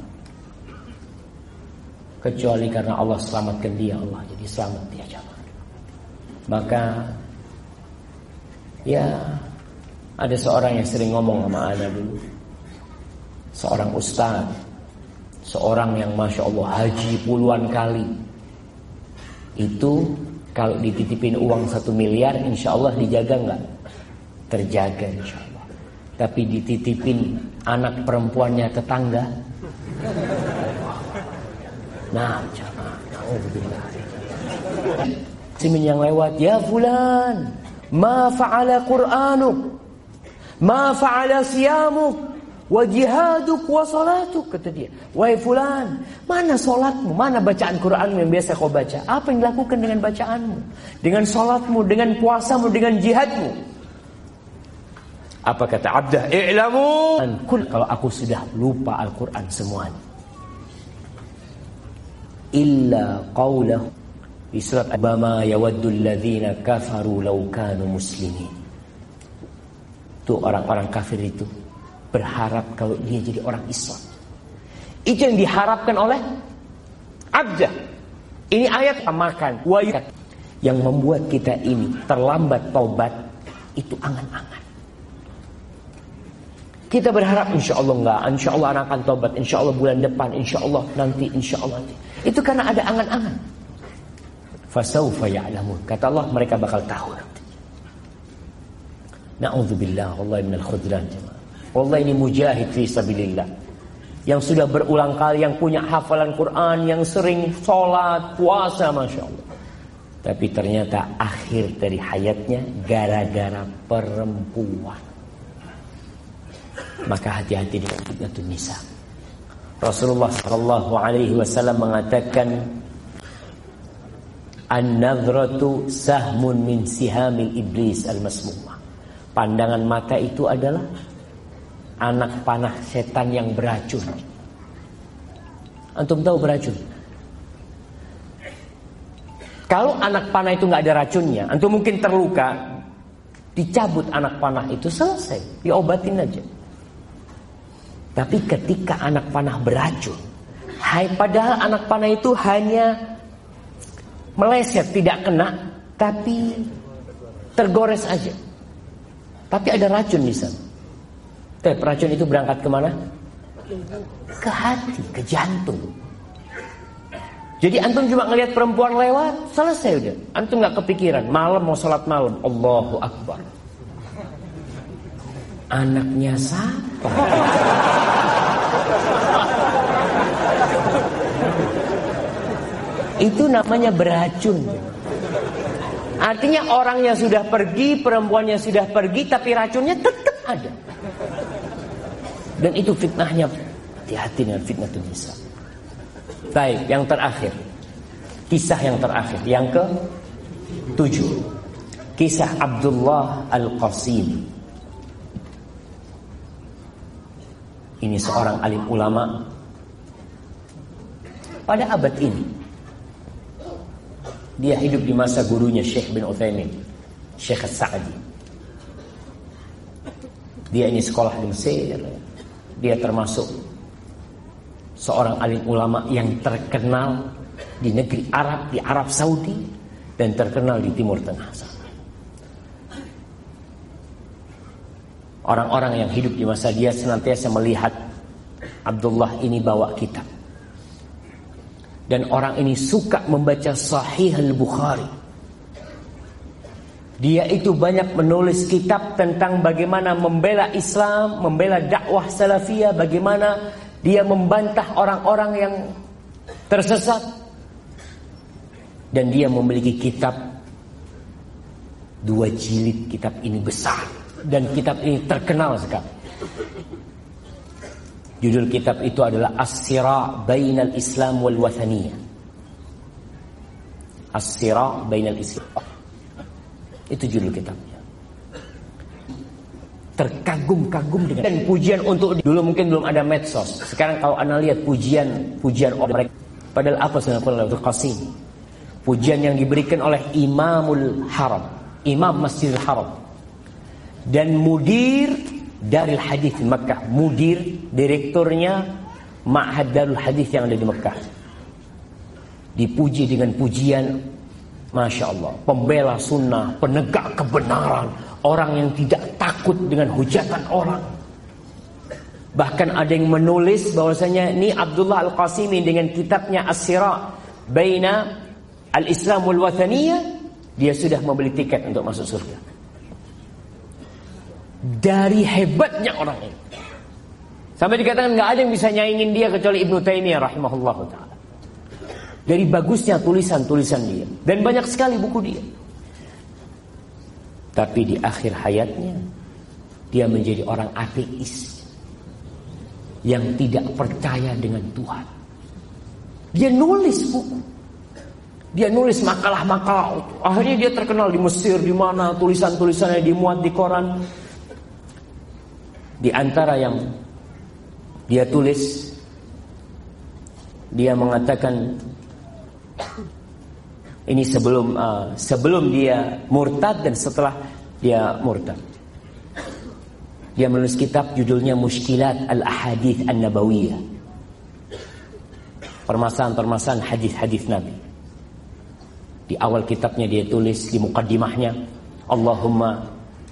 Kecuali karena Allah selamatkan dia Allah jadi selamat dia Maka Ya Ada seorang yang sering ngomong sama Ana dulu seorang ustaz, seorang yang masya Allah haji puluhan kali, itu kalau dititipin uang satu miliar, insya Allah dijaga nggak? Terjaga insya Allah. Tapi dititipin anak perempuannya tetangga, nah jangan, naudzubillah. Simin yang lewat, ya fulan, ma fa'ala Qur'anuk, ma fa'ala siyamuk, Wa jihaduk wa salatuk kata dia. Wahai fulan, mana solatmu? Mana bacaan Quranmu yang biasa kau baca? Apa yang dilakukan dengan bacaanmu? Dengan solatmu, dengan puasamu, dengan jihadmu? Apa kata Abdah? I'lamu kul kalau aku sudah lupa Al-Qur'an semuanya. Illa qawlahu di surat Abama yawaddu alladhina kafaru law kanu muslimin. Itu orang-orang kafir itu berharap kalau dia jadi orang Islam. Itu yang diharapkan oleh abda. Ini ayat makan. Wa yang membuat kita ini terlambat taubat itu angan-angan. Kita berharap insya Allah enggak, insya Allah akan tobat, insya Allah bulan depan, insya Allah nanti, insya Allah nanti. Itu karena ada angan-angan. Fasaufa ya'lamun. Kata Allah mereka bakal tahu nanti. Na'udzubillah Allah minal khudran Allah ini mujahid fi sabilillah. Yang sudah berulang kali, yang punya hafalan Quran, yang sering sholat, puasa, Masya Allah. Tapi ternyata akhir dari hayatnya gara-gara perempuan. Maka hati-hati dengan fitnatun nisa. Rasulullah Shallallahu Alaihi Wasallam mengatakan, An-nadhratu sahmun min sihamil iblis al-masmumah. Pandangan mata itu adalah anak panah setan yang beracun. Antum tahu beracun? Kalau anak panah itu nggak ada racunnya, antum mungkin terluka, dicabut anak panah itu selesai, diobatin aja. Tapi ketika anak panah beracun, hai padahal anak panah itu hanya meleset tidak kena, tapi tergores aja. Tapi ada racun di sana. Tapi racun itu berangkat ke mana? Ke hati, ke jantung. Jadi antum cuma ngelihat perempuan lewat, selesai udah. Antum nggak kepikiran, malam mau sholat malam, Allahu Akbar. Anaknya siapa? Itu namanya beracun. Artinya orang yang sudah pergi, perempuan yang sudah pergi, tapi racunnya tetap ada. Dan itu fitnahnya. Hati-hati dengan fitnah nisa. Baik, yang terakhir. Kisah yang terakhir. Yang ke tujuh. Kisah Abdullah Al-Qasim. Ini seorang alim ulama pada abad ini. Dia hidup di masa gurunya Syekh bin Uthaymin, Syekh Sa'di. Dia ini sekolah di Mesir. Dia termasuk seorang alim ulama yang terkenal di negeri Arab, di Arab Saudi dan terkenal di Timur Tengah Orang-orang yang hidup di masa dia senantiasa melihat Abdullah ini bawa kitab. Dan orang ini suka membaca Sahih Al-Bukhari. Dia itu banyak menulis kitab tentang bagaimana membela Islam, membela dakwah salafiyah, bagaimana dia membantah orang-orang yang tersesat. Dan dia memiliki kitab dua jilid kitab ini besar dan kitab ini terkenal sekali. Judul kitab itu adalah As-Sira Bainal Islam wal Wathaniyah. As-Sira Bainal Islam. Itu judul kitabnya. Terkagum-kagum dengan dan pujian untuk dulu mungkin belum ada medsos. Sekarang kalau anda lihat pujian pujian orang padahal apa sebenarnya Abdul Qasim? Pujian yang diberikan oleh Imamul Haram, Imam Masjidil Haram dan mudir dari hadis di Mekah. Mudir direkturnya Ma'had Darul Hadis yang ada di Mekah. Dipuji dengan pujian Masya Allah Pembela sunnah Penegak kebenaran Orang yang tidak takut dengan hujatan orang Bahkan ada yang menulis bahwasanya Ini Abdullah Al-Qasimi dengan kitabnya As-Sira Baina Al-Islam wal-Wathaniyah Dia sudah membeli tiket untuk masuk surga dari hebatnya orang ini. Sampai dikatakan nggak ada yang bisa nyaingin dia kecuali Ibnu Taimiyah rahimahullah taala. Dari bagusnya tulisan-tulisan dia dan banyak sekali buku dia. Tapi di akhir hayatnya dia menjadi orang ateis yang tidak percaya dengan Tuhan. Dia nulis buku. Dia nulis makalah-makalah. Akhirnya dia terkenal di Mesir, di mana tulisan-tulisannya dimuat di koran. Di antara yang dia tulis dia mengatakan ini sebelum uh, sebelum dia murtad dan setelah dia murtad. Dia menulis kitab judulnya Mushkilat Al-Ahadith An-Nabawiyah. permasalahan-permasalahan hadis-hadis Nabi. Di awal kitabnya dia tulis di mukaddimahnya, Allahumma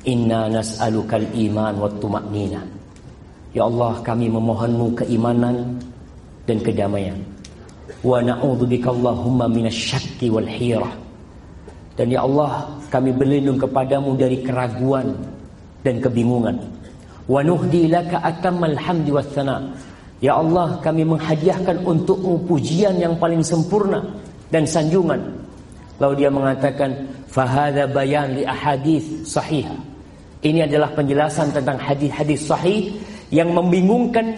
inna nas'alukal iman wa tuma'nina. Ya Allah, kami memohonmu keimanan dan kedamaian. Wa na'udzubika Allahumma minasyakki wal hirah. Dan ya Allah, kami berlindung kepadamu dari keraguan dan kebingungan. Wa nuhdi laka atammal hamdi was Ya Allah, kami menghadiahkan untukmu pujian yang paling sempurna dan sanjungan. Lalu dia mengatakan, fahada bayan li ahadith sahih. Ini adalah penjelasan tentang hadis-hadis sahih yang membingungkan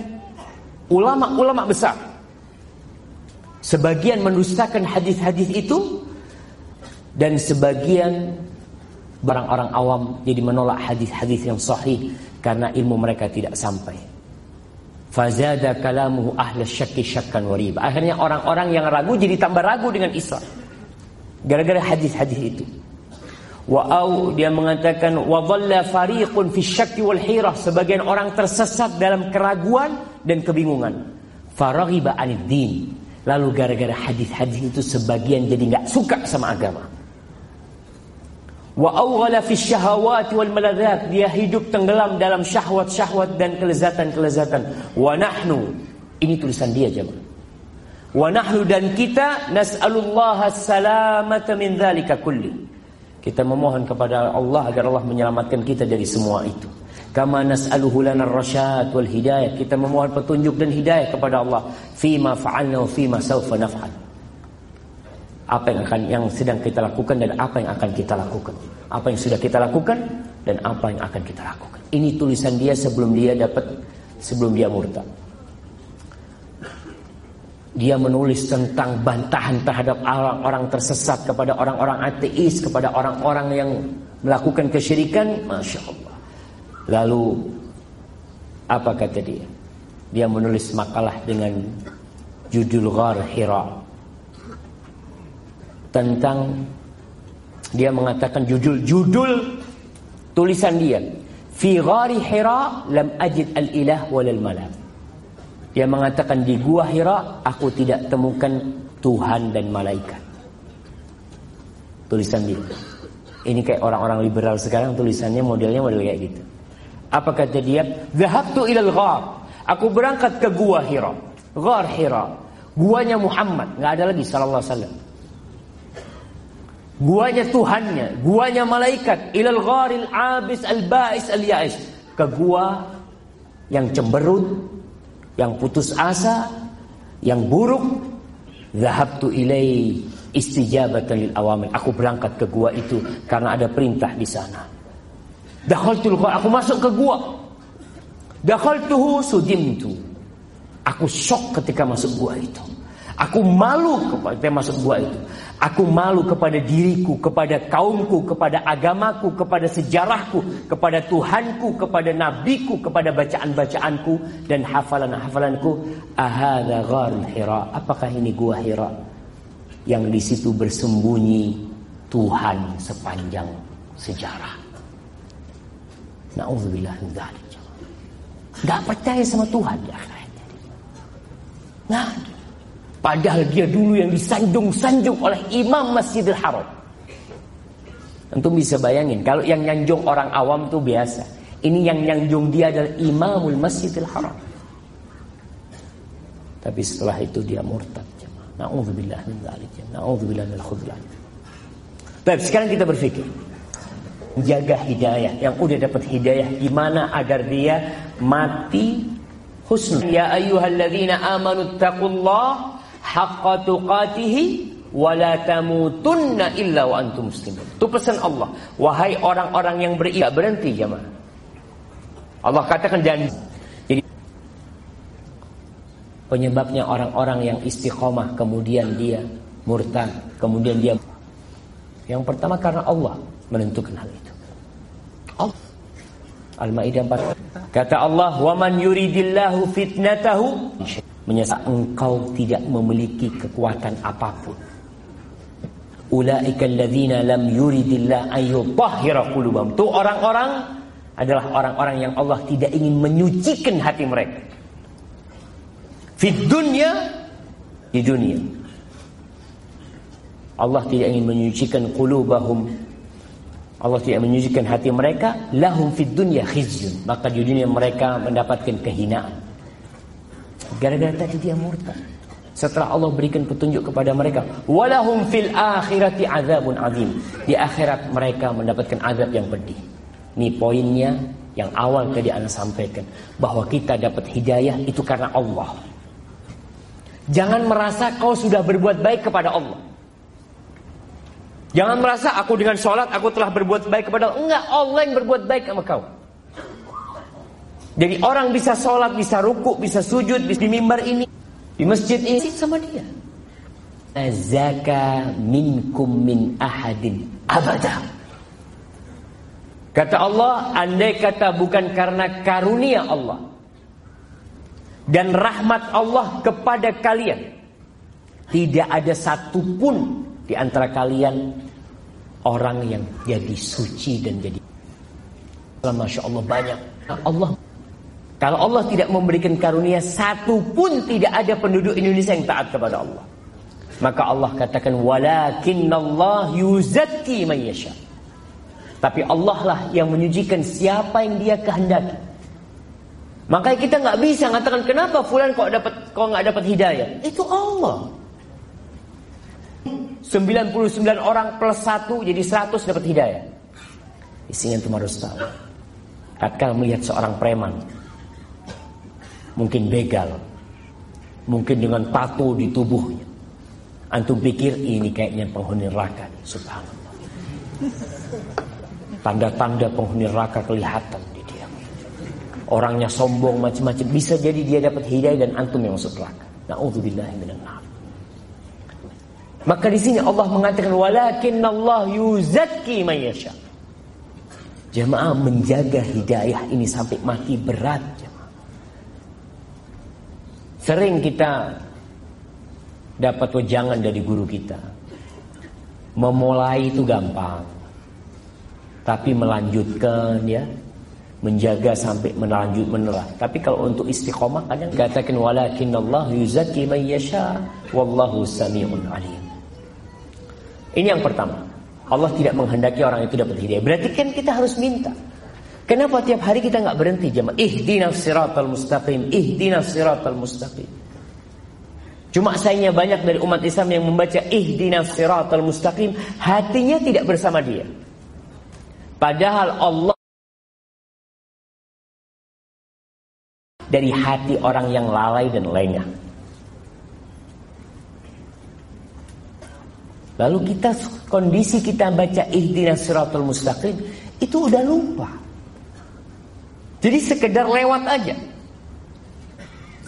ulama-ulama besar. Sebagian mendustakan hadis-hadis itu dan sebagian orang-orang awam jadi menolak hadis-hadis yang sahih karena ilmu mereka tidak sampai. Fazada kalamuhu ahla syakki syakkan wariba. Akhirnya orang-orang yang ragu jadi tambah ragu dengan Islam. Gara-gara hadis-hadis itu. Wa au dia mengatakan wa dhalla fariqun fi syakki wal hirah. Sebagian orang tersesat dalam keraguan dan kebingungan. Faraghiba anid din. Lalu gara-gara hadis-hadis itu sebagian jadi nggak suka sama agama. Wa awghala fi syahawati wal maladzat. Dia hidup tenggelam dalam syahwat-syahwat dan kelezatan-kelezatan. Wa nahnu. Ini tulisan dia jemaah. Wa nahnu dan kita nas'alullah salamata min dzalika kulli. Kita memohon kepada Allah agar Allah menyelamatkan kita dari semua itu. Kama nas'aluhu lana rasyad wal hidayah. Kita memohon petunjuk dan hidayah kepada Allah. Fima fa'alna fima sawfa naf'al. Apa yang akan yang sedang kita lakukan dan apa yang akan kita lakukan. Apa yang sudah kita lakukan dan apa yang akan kita lakukan. Ini tulisan dia sebelum dia dapat sebelum dia murtad. Dia menulis tentang bantahan terhadap orang-orang tersesat kepada orang-orang ateis, kepada orang-orang yang melakukan kesyirikan, masya Allah. Lalu apa kata dia? Dia menulis makalah dengan judul Ghar Hira tentang dia mengatakan judul-judul tulisan dia fi ghari hira lam ajid al ilah walal malak dia mengatakan di gua hira aku tidak temukan Tuhan dan malaikat tulisan dia ini kayak orang-orang liberal sekarang tulisannya modelnya model kayak gitu apa kata dia? Zahabtu ilal ghar. Aku berangkat ke gua Hira. Ghar Hira. Guanya Muhammad, nggak ada lagi sallallahu alaihi wasallam. Guanya Tuhannya, guanya malaikat. Ilal gharil abis al bais al yais. Ke gua yang cemberut, yang putus asa, yang buruk. Zahabtu ilai istijabatan lil awamil. Aku berangkat ke gua itu karena ada perintah di sana. Dakhaltul aku masuk ke gua. Dakhaltuhu sudimtu. Aku shock ketika masuk gua itu. Aku malu kepada masuk gua itu. Aku malu kepada diriku, kepada kaumku, kepada agamaku, kepada sejarahku, kepada Tuhanku, kepada nabiku, kepada bacaan-bacaanku dan hafalan-hafalanku. Ahada gharul Hira. Apakah ini gua Hira? Yang di situ bersembunyi Tuhan sepanjang sejarah. Nauzubillah min dzalik. Enggak percaya sama Tuhan ya. Nah, padahal dia dulu yang disanjung-sanjung oleh Imam Masjidil Haram. Tentu bisa bayangin kalau yang nyanjung orang awam itu biasa. Ini yang nyanjung dia adalah Imamul Masjidil Haram. Tapi setelah itu dia murtad. Nauzubillah min dzalik. Nauzubillah min khudlan. Baik, sekarang kita berpikir jaga hidayah yang udah dapat hidayah gimana agar dia mati husnul ya ayyuhalladzina amanu taqullah haqqa tuqatih wa la tamutunna illa wa antum muslimun itu pesan Allah wahai orang-orang yang beriman berhenti jemaah Allah katakan dan jadi penyebabnya orang-orang yang istiqomah kemudian dia murtad kemudian dia yang pertama karena Allah menentukan hal itu. Allah. Al-Maidah 4. Kata Allah, "Wa man yuridillahu fitnatahu" menyesal engkau tidak memiliki kekuatan apa pun. Ulaika alladzina lam yuridillah ayyutahhira qulubahum. Itu orang-orang adalah orang-orang yang Allah tidak ingin menyucikan hati mereka. Fit dunya di dunia. Allah tidak ingin menyucikan qulubahum Allah tidak menyucikan hati mereka lahum fid dunya khizyun maka di dunia mereka mendapatkan kehinaan gara-gara tadi dia murtad. Setelah Allah berikan petunjuk kepada mereka walahum fil akhirati azabun azim. Di akhirat mereka mendapatkan azab yang pedih. Ini poinnya yang awal tadi Anda sampaikan bahwa kita dapat hidayah itu karena Allah. Jangan merasa kau sudah berbuat baik kepada Allah. Jangan merasa aku dengan sholat aku telah berbuat baik kepada Allah. Enggak, Allah yang berbuat baik sama kau. Jadi orang bisa sholat, bisa ruku, bisa sujud, bisa di mimbar ini, di masjid ini sama dia. Azaka minkum min ahadin abada. Kata Allah, andai kata bukan karena karunia Allah dan rahmat Allah kepada kalian, tidak ada satupun di antara kalian orang yang jadi suci dan jadi Masya Allah banyak Allah kalau Allah tidak memberikan karunia satu pun tidak ada penduduk Indonesia yang taat kepada Allah maka Allah katakan walakin Allah yuzakki man yasha tapi Allah lah yang menyucikan siapa yang dia kehendaki Makanya kita nggak bisa mengatakan kenapa fulan kok dapat kok nggak dapat hidayah. Itu Allah. 99 orang plus 1 jadi 100 dapat hidayah. Isinya itu harus tahu. Melihat seorang preman mungkin begal, mungkin dengan tato di tubuhnya. Antum pikir ini kayaknya penghuni neraka, subhanallah. Tanda-tanda penghuni neraka kelihatan di dia. Orangnya sombong macam-macam, bisa jadi dia dapat hidayah dan antum yang masuk neraka. Nauzubillahi minan nar. Maka di sini Allah mengatakan walakin Allah yuzakki man yasha. Jemaah menjaga hidayah ini sampai mati berat. Sering kita dapat wejangan dari guru kita. Memulai itu gampang. Tapi melanjutkan ya menjaga sampai melanjut menerah. Tapi kalau untuk istiqomah kadang katakan walakin Allah yuzakki man yasha wallahu samiun alim. Ini yang pertama. Allah tidak menghendaki orang itu dapat hidayah. Berarti kan kita harus minta. Kenapa tiap hari kita nggak berhenti jemaah? Ihdinas siratal mustaqim, ihdinas siratal mustaqim. Cuma sayangnya banyak dari umat Islam yang membaca ihdinas siratal mustaqim, hatinya tidak bersama dia. Padahal Allah dari hati orang yang lalai dan lengah. Lalu kita kondisi kita baca ihdinas siratal mustaqim itu udah lupa. Jadi sekedar lewat aja.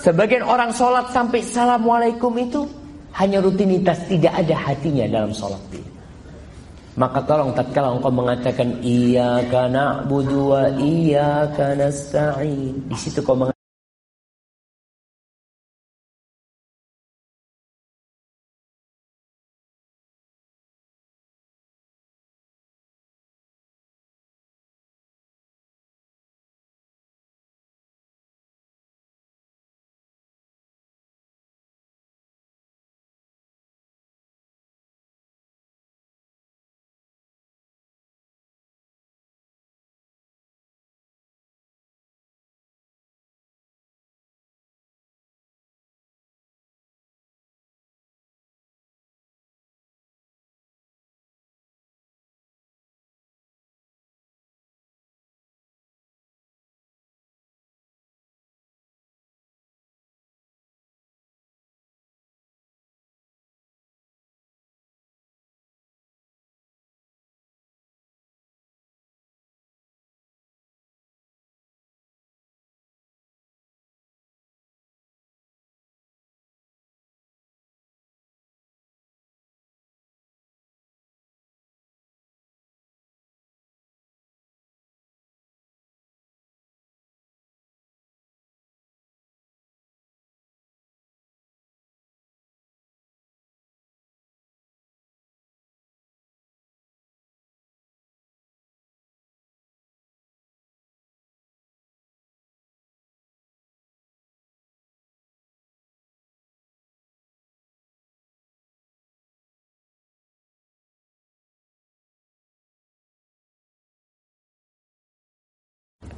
Sebagian orang sholat sampai assalamualaikum itu hanya rutinitas tidak ada hatinya dalam sholat. Maka tolong tatkala engkau mengatakan iya karena wa iya karena di situ kau mengatakan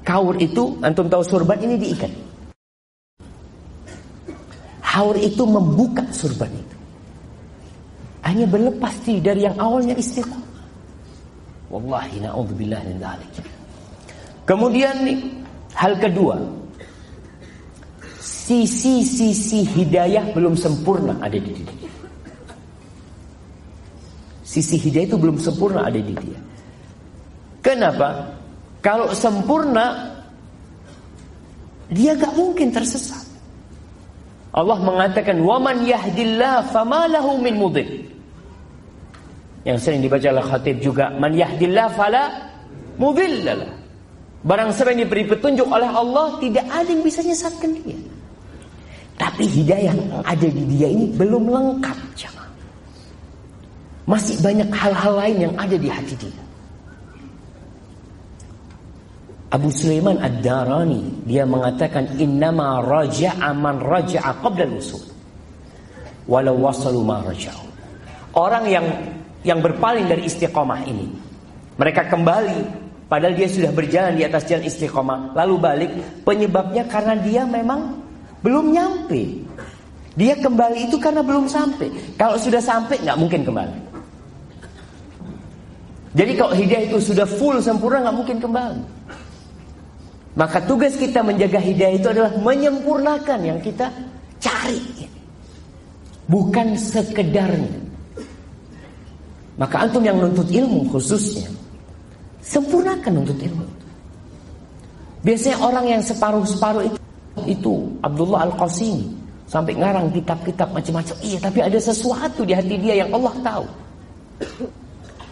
Kaur itu, antum tahu surban ini diikat. Haur itu membuka surban itu. Hanya berlepas diri dari yang awalnya istiqomah. Wallahi na'udzubillah min dzalik. Kemudian nih, hal kedua. Sisi-sisi hidayah belum sempurna ada di diri. Sisi hidayah itu belum sempurna ada di dia. Kenapa? Kalau sempurna dia gak mungkin tersesat. Allah mengatakan waman yahdillah famalahu min mudhill. Yang sering dibaca oleh khatib juga man yahdillah fala mudhillalah. Barang siapa yang diberi petunjuk oleh Allah tidak ada yang bisa nyesatkan dia. Tapi hidayah yang ada di dia ini belum lengkap jangan. Masih banyak hal-hal lain yang ada di hati dia. Abu Sulaiman Ad-Darani dia mengatakan innama raja'a man raja'a qabla al-usul. Walau wasalu ma raja'u. Orang yang yang berpaling dari istiqomah ini mereka kembali padahal dia sudah berjalan di atas jalan istiqomah lalu balik penyebabnya karena dia memang belum nyampe. Dia kembali itu karena belum sampai. Kalau sudah sampai nggak mungkin kembali. Jadi kalau hidayah itu sudah full sempurna nggak mungkin kembali. Maka tugas kita menjaga hidayah itu adalah menyempurnakan yang kita cari. Bukan sekedarnya. Maka antum yang nuntut ilmu khususnya. Sempurnakan nuntut ilmu. Biasanya orang yang separuh-separuh itu, itu Abdullah Al-Qasimi. Sampai ngarang kitab-kitab macam-macam. Iya tapi ada sesuatu di hati dia yang Allah tahu.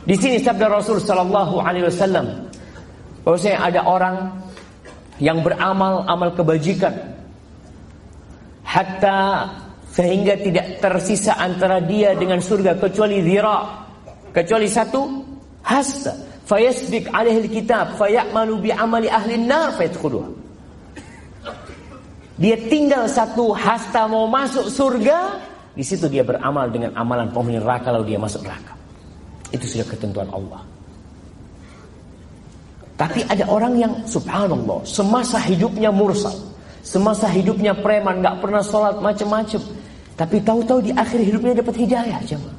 Di sini sabda Rasul Sallallahu Alaihi Wasallam. Bahwasanya ada orang yang beramal amal kebajikan. Hatta sehingga tidak tersisa antara dia dengan surga kecuali zira. Kecuali satu hasta fayasbik alaihi kitab fayamalu bi amali ahli nar fayadkhuluha. Dia tinggal satu hasta mau masuk surga di situ dia beramal dengan amalan penghuni neraka lalu dia masuk neraka. Itu sudah ketentuan Allah tapi ada orang yang subhanallah semasa hidupnya mursal, semasa hidupnya preman, nggak pernah sholat macam-macam. Tapi tahu-tahu di akhir hidupnya dapat hidayah jemaah.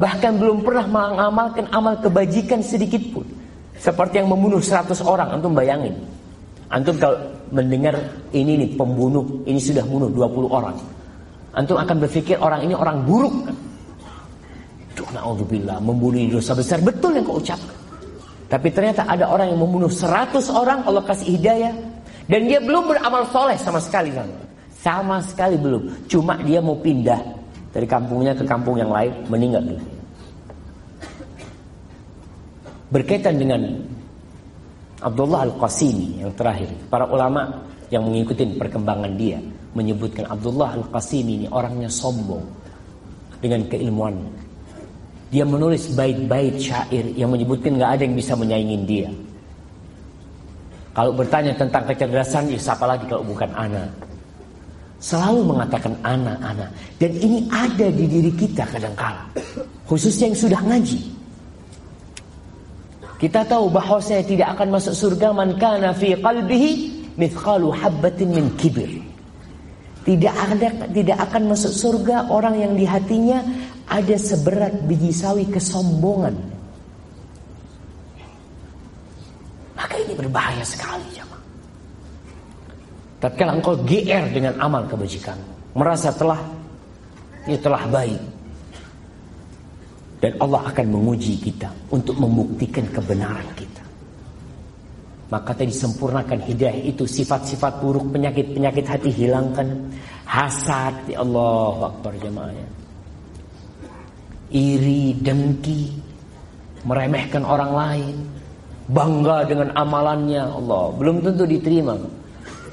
Bahkan belum pernah mengamalkan amal kebajikan sedikit pun. Seperti yang membunuh 100 orang, antum bayangin. Antum kalau mendengar ini nih pembunuh, ini sudah bunuh 20 orang. Antum akan berpikir orang ini orang buruk na'udzubillah, membunuh dosa besar. Betul yang kau ucapkan. Tapi ternyata ada orang yang membunuh 100 orang Allah kasih hidayah dan dia belum beramal soleh sama sekali kan? Sama sekali belum. Cuma dia mau pindah dari kampungnya ke kampung yang lain meninggal dunia. Berkaitan dengan Abdullah Al-Qasimi yang terakhir, para ulama yang mengikuti perkembangan dia menyebutkan Abdullah Al-Qasimi ini orangnya sombong dengan keilmuannya. Dia menulis bait-bait syair yang menyebutkan nggak ada yang bisa menyaingin dia. Kalau bertanya tentang kecerdasan, ya siapa lagi kalau bukan anak? Selalu mengatakan anak-anak. Dan ini ada di diri kita kadang-kala. Khususnya yang sudah ngaji. Kita tahu bahwa saya tidak akan masuk surga man kana fi qalbihi mithqalu habbatin min kibir. Tidak ada tidak akan masuk surga orang yang di hatinya ada seberat biji sawi kesombongan. Maka ini berbahaya sekali jemaah. Tatkala engkau GR dengan amal kebajikan, merasa telah ya telah baik. Dan Allah akan menguji kita untuk membuktikan kebenaran kita. Maka tadi sempurnakan hidayah itu sifat-sifat buruk penyakit-penyakit hati hilangkan hasad ya Allah Akbar jemaahnya iri dengki meremehkan orang lain bangga dengan amalannya Allah belum tentu diterima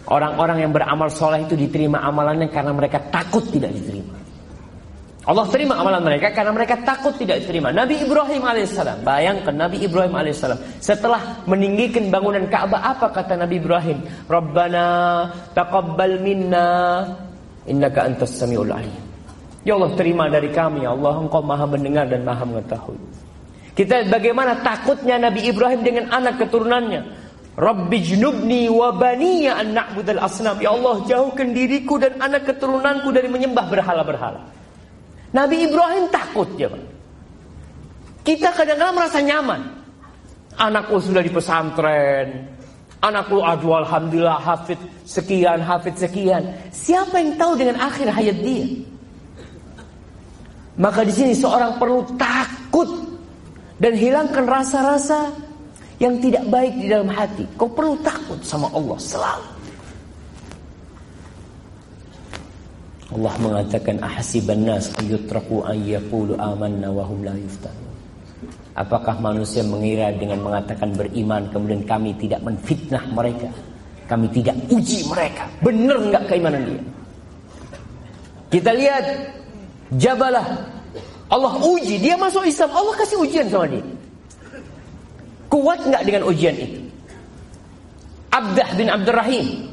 orang-orang yang beramal soleh itu diterima amalannya karena mereka takut tidak diterima Allah terima amalan mereka karena mereka takut tidak diterima. Nabi Ibrahim alaihissalam, bayangkan Nabi Ibrahim alaihissalam setelah meninggikan bangunan Ka'bah apa kata Nabi Ibrahim? Rabbana taqabbal minna innaka antas samiul alim. Ya Allah terima dari kami ya Allah engkau maha mendengar dan maha mengetahui. Kita bagaimana takutnya Nabi Ibrahim dengan anak keturunannya. Rabbi jnubni wa baniya an na'budal. Ya Allah, jauhkan diriku dan anak keturunanku dari menyembah berhala-berhala. Nabi Ibrahim takut ya Pak. Kita kadang-kadang merasa nyaman. Anakku sudah di pesantren. Anakku aduh alhamdulillah hafid sekian, hafid sekian. Siapa yang tahu dengan akhir hayat dia? Maka di sini seorang perlu takut dan hilangkan rasa-rasa yang tidak baik di dalam hati. Kau perlu takut sama Allah selalu. Allah mengatakan ahasiban nas ayyutraku an yaqulu amanna wa hum la. Apakah manusia mengira dengan mengatakan beriman kemudian kami tidak menfitnah mereka? Kami tidak uji mereka. Benar enggak keimanan dia? Kita lihat Jabalah Allah uji, dia masuk Islam, Allah kasih ujian sama dia. Kuat nggak dengan ujian itu? Abdah bin Abdurrahim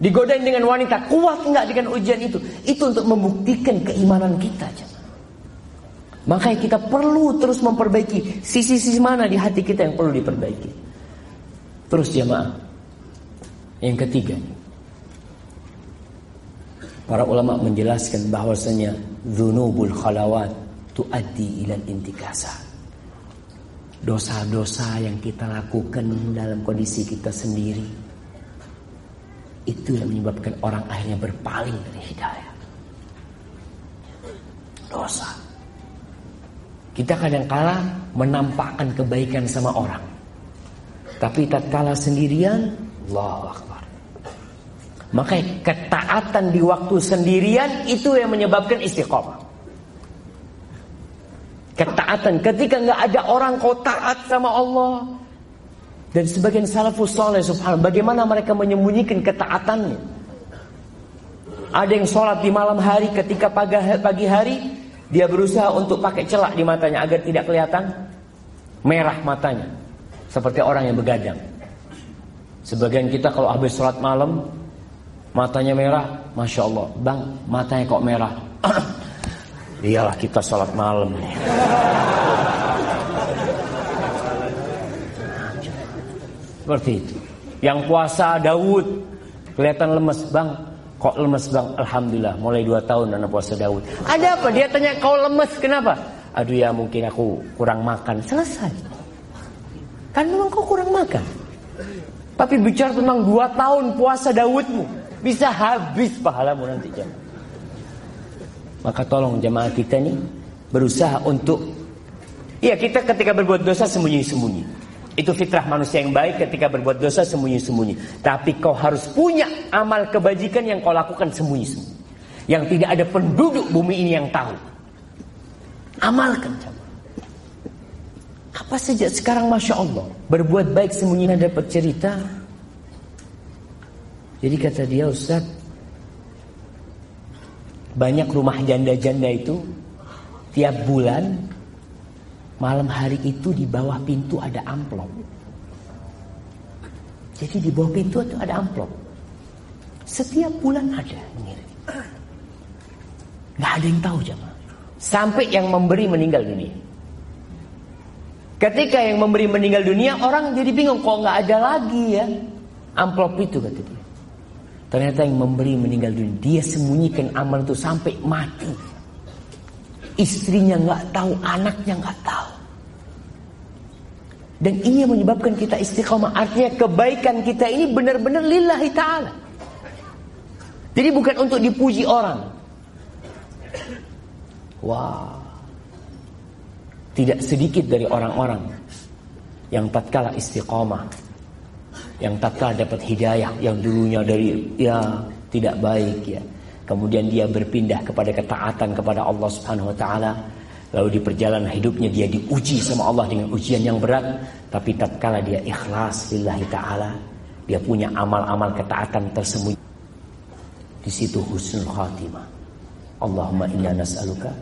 digodain dengan wanita, kuat nggak dengan ujian itu? Itu untuk membuktikan keimanan kita. Makanya kita perlu terus memperbaiki sisi-sisi mana di hati kita yang perlu diperbaiki. Terus jamaah. Yang ketiga, Para ulama menjelaskan bahwasanya dzunubul khalawat tuaddi ilal intikasa. Dosa-dosa yang kita lakukan dalam kondisi kita sendiri itu yang menyebabkan orang akhirnya berpaling dari hidayah. Dosa. Kita kadang-kala menampakkan kebaikan sama orang. Tapi tatkala sendirian, Allah Akbar. Maka ketaatan di waktu sendirian itu yang menyebabkan istiqomah. Ketaatan ketika nggak ada orang kau taat sama Allah. Dan sebagian salafus soleh subhanallah bagaimana mereka menyembunyikan ketaatannya. Ada yang sholat di malam hari ketika pagi hari dia berusaha untuk pakai celak di matanya agar tidak kelihatan merah matanya seperti orang yang begadang. Sebagian kita kalau habis sholat malam Matanya merah, Masya Allah. Bang, matanya kok merah? [CLEARS THROAT] Iyalah kita sholat malam. Seperti itu. Yang puasa Daud kelihatan lemes, bang. Kok lemes bang? Alhamdulillah, mulai dua tahun anak puasa Daud. Ada apa? Dia tanya kau lemes, kenapa? Aduh ya mungkin aku kurang makan. Selesai. Kan memang kau kurang makan. Tapi bicara tentang dua tahun puasa Daudmu. Bisa habis pahalamu nanti jemaah. Maka tolong jemaah kita nih berusaha untuk Iya kita ketika berbuat dosa sembunyi-sembunyi. Itu fitrah manusia yang baik ketika berbuat dosa sembunyi-sembunyi. Tapi kau harus punya amal kebajikan yang kau lakukan sembunyi-sembunyi. Yang tidak ada penduduk bumi ini yang tahu. Amalkan jemaah Apa saja sekarang Masya Allah Berbuat baik sembunyi dapat cerita jadi kata dia Ustaz Banyak rumah janda-janda itu Tiap bulan Malam hari itu di bawah pintu ada amplop. Jadi di bawah pintu itu ada amplop. Setiap bulan ada Gak ada yang tahu jamaah Sampai yang memberi meninggal dunia. Ketika yang memberi meninggal dunia Orang jadi bingung Kok gak ada lagi ya? Amplop itu kata dia Ternyata yang memberi meninggal dunia. Dia sembunyikan amal itu sampai mati. Istrinya nggak tahu, anaknya nggak tahu. Dan ini yang menyebabkan kita istiqomah. Artinya kebaikan kita ini benar-benar lillahi ta'ala. Jadi bukan untuk dipuji orang. Wah. Tidak sedikit dari orang-orang yang tatkala istiqomah yang tatkala dapat hidayah yang dulunya dari ya tidak baik ya. Kemudian dia berpindah kepada ketaatan kepada Allah Subhanahu wa taala. Lalu di perjalanan hidupnya dia diuji sama Allah dengan ujian yang berat. Tapi tatkala dia ikhlas lillahi taala dia punya amal-amal ketaatan tersembunyi. Di situ husnul khatimah. Allahumma inna nas'aluka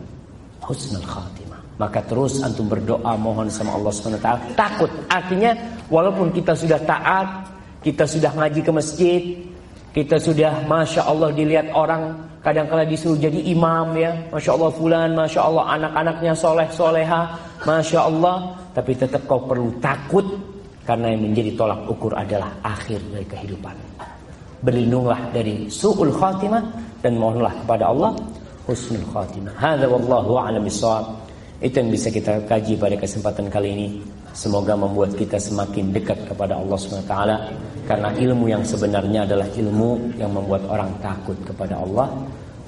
husnul khatimah maka terus antum berdoa mohon sama Allah taala takut artinya walaupun kita sudah taat kita sudah ngaji ke masjid, kita sudah masya Allah dilihat orang kadang-kala disuruh jadi imam ya, masya Allah fulan, masya Allah anak-anaknya soleh soleha, masya Allah, tapi tetap kau perlu takut Karena yang menjadi tolak ukur adalah akhir dari kehidupan. Berlindunglah dari su'ul khatimah dan mohonlah kepada Allah husnul khatimah. Hadza wallahu a'lam bishawab. Itu yang bisa kita kaji pada kesempatan kali ini. Semoga membuat kita semakin dekat kepada Allah SWT Karena ilmu yang sebenarnya adalah ilmu yang membuat orang takut kepada Allah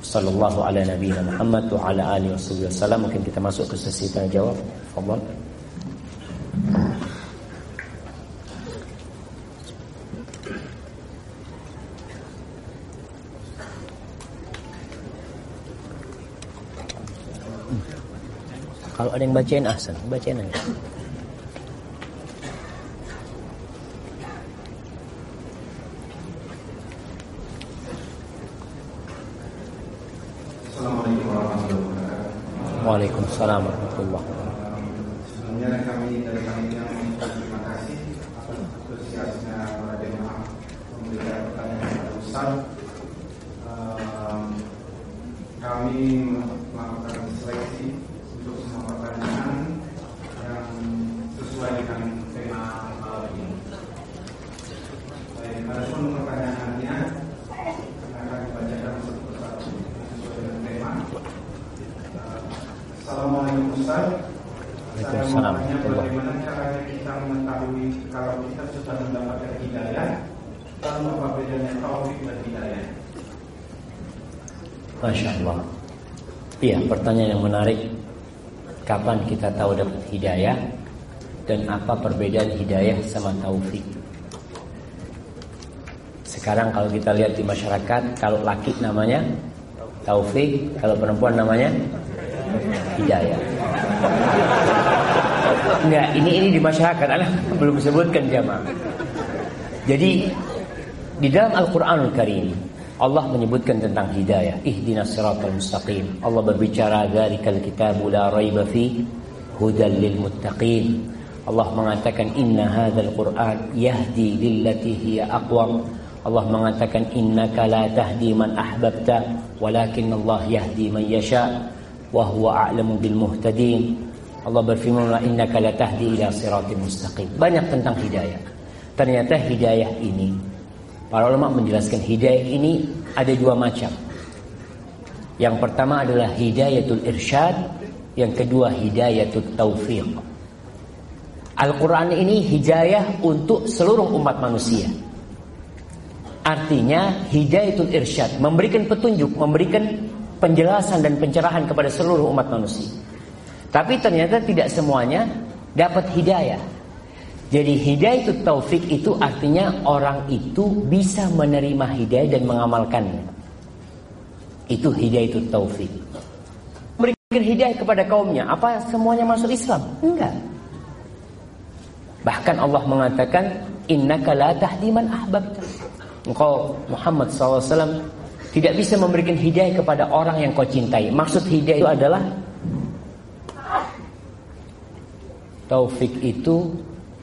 Sallallahu ala Nabi Muhammad wa ala alihi wasallam Mungkin kita masuk ke sesi tanya jawab Allah. Kalau ada yang bacain ahsan, bacain aja. Assalamualaikum warahmatullahi wabarakatuh. Waalaikumsalam warahmatullahi Sebelumnya kami dari kami yang mengucapkan terima kasih atas antusiasnya para jemaah memberikan pertanyaan kepada Ustaz. Ehm, kami melakukan seleksi untuk semua pertanyaan yang sesuai dengan tema malam ini. Baik, adapun pertanyaannya akan dibacakan satu persatu sesuai dengan tema. Ehm, Assalamualaikum Ustaz. Saya mau Waalaikumsalam. tanya bagaimana caranya kita mengetahui kalau kita sudah mendapatkan hidayah lalu apa bedanya taufik dan hidayah? Masya Allah Iya pertanyaan yang menarik Kapan kita tahu dapat hidayah Dan apa perbedaan hidayah sama taufik? Sekarang kalau kita lihat di masyarakat Kalau laki namanya Taufik Kalau perempuan namanya Hidayah. Enggak, ini ini di masyarakat Anak belum sebutkan jamaah. Jadi di dalam Al-Quranul Karim Allah menyebutkan tentang hidayah. Ihdinas siratal mustaqim. Allah berbicara Zalikal kitabu la raiba fi Hudal lil muttaqin. Allah mengatakan Inna hadzal Qur'an Yahdi lillati hiya aqwam. Allah mengatakan Innaka la tahdi man ahbabta Walakin Allah yahdi man yasha Wa huwa a'lamu bil muhtadin. Allah berfirman Innaka la tahdi ila siratil mustaqim. Banyak tentang hidayah. Ternyata hidayah ini Para ulama menjelaskan hidayah ini ada dua macam. Yang pertama adalah hidayatul irsyad, yang kedua hidayatul taufiq. Al-Quran ini hidayah untuk seluruh umat manusia. Artinya hidayatul irsyad, memberikan petunjuk, memberikan penjelasan dan pencerahan kepada seluruh umat manusia. Tapi ternyata tidak semuanya dapat hidayah. Jadi hidayah itu taufik itu artinya orang itu bisa menerima hidayah dan mengamalkannya. Itu hidayah itu taufik. Memberikan hidayah kepada kaumnya, apa semuanya masuk Islam? Enggak. Bahkan Allah mengatakan, Innaka la tahdi man. Engkau Muhammad SAW tidak bisa memberikan hidayah kepada orang yang kau cintai. Maksud hidayah itu adalah taufik itu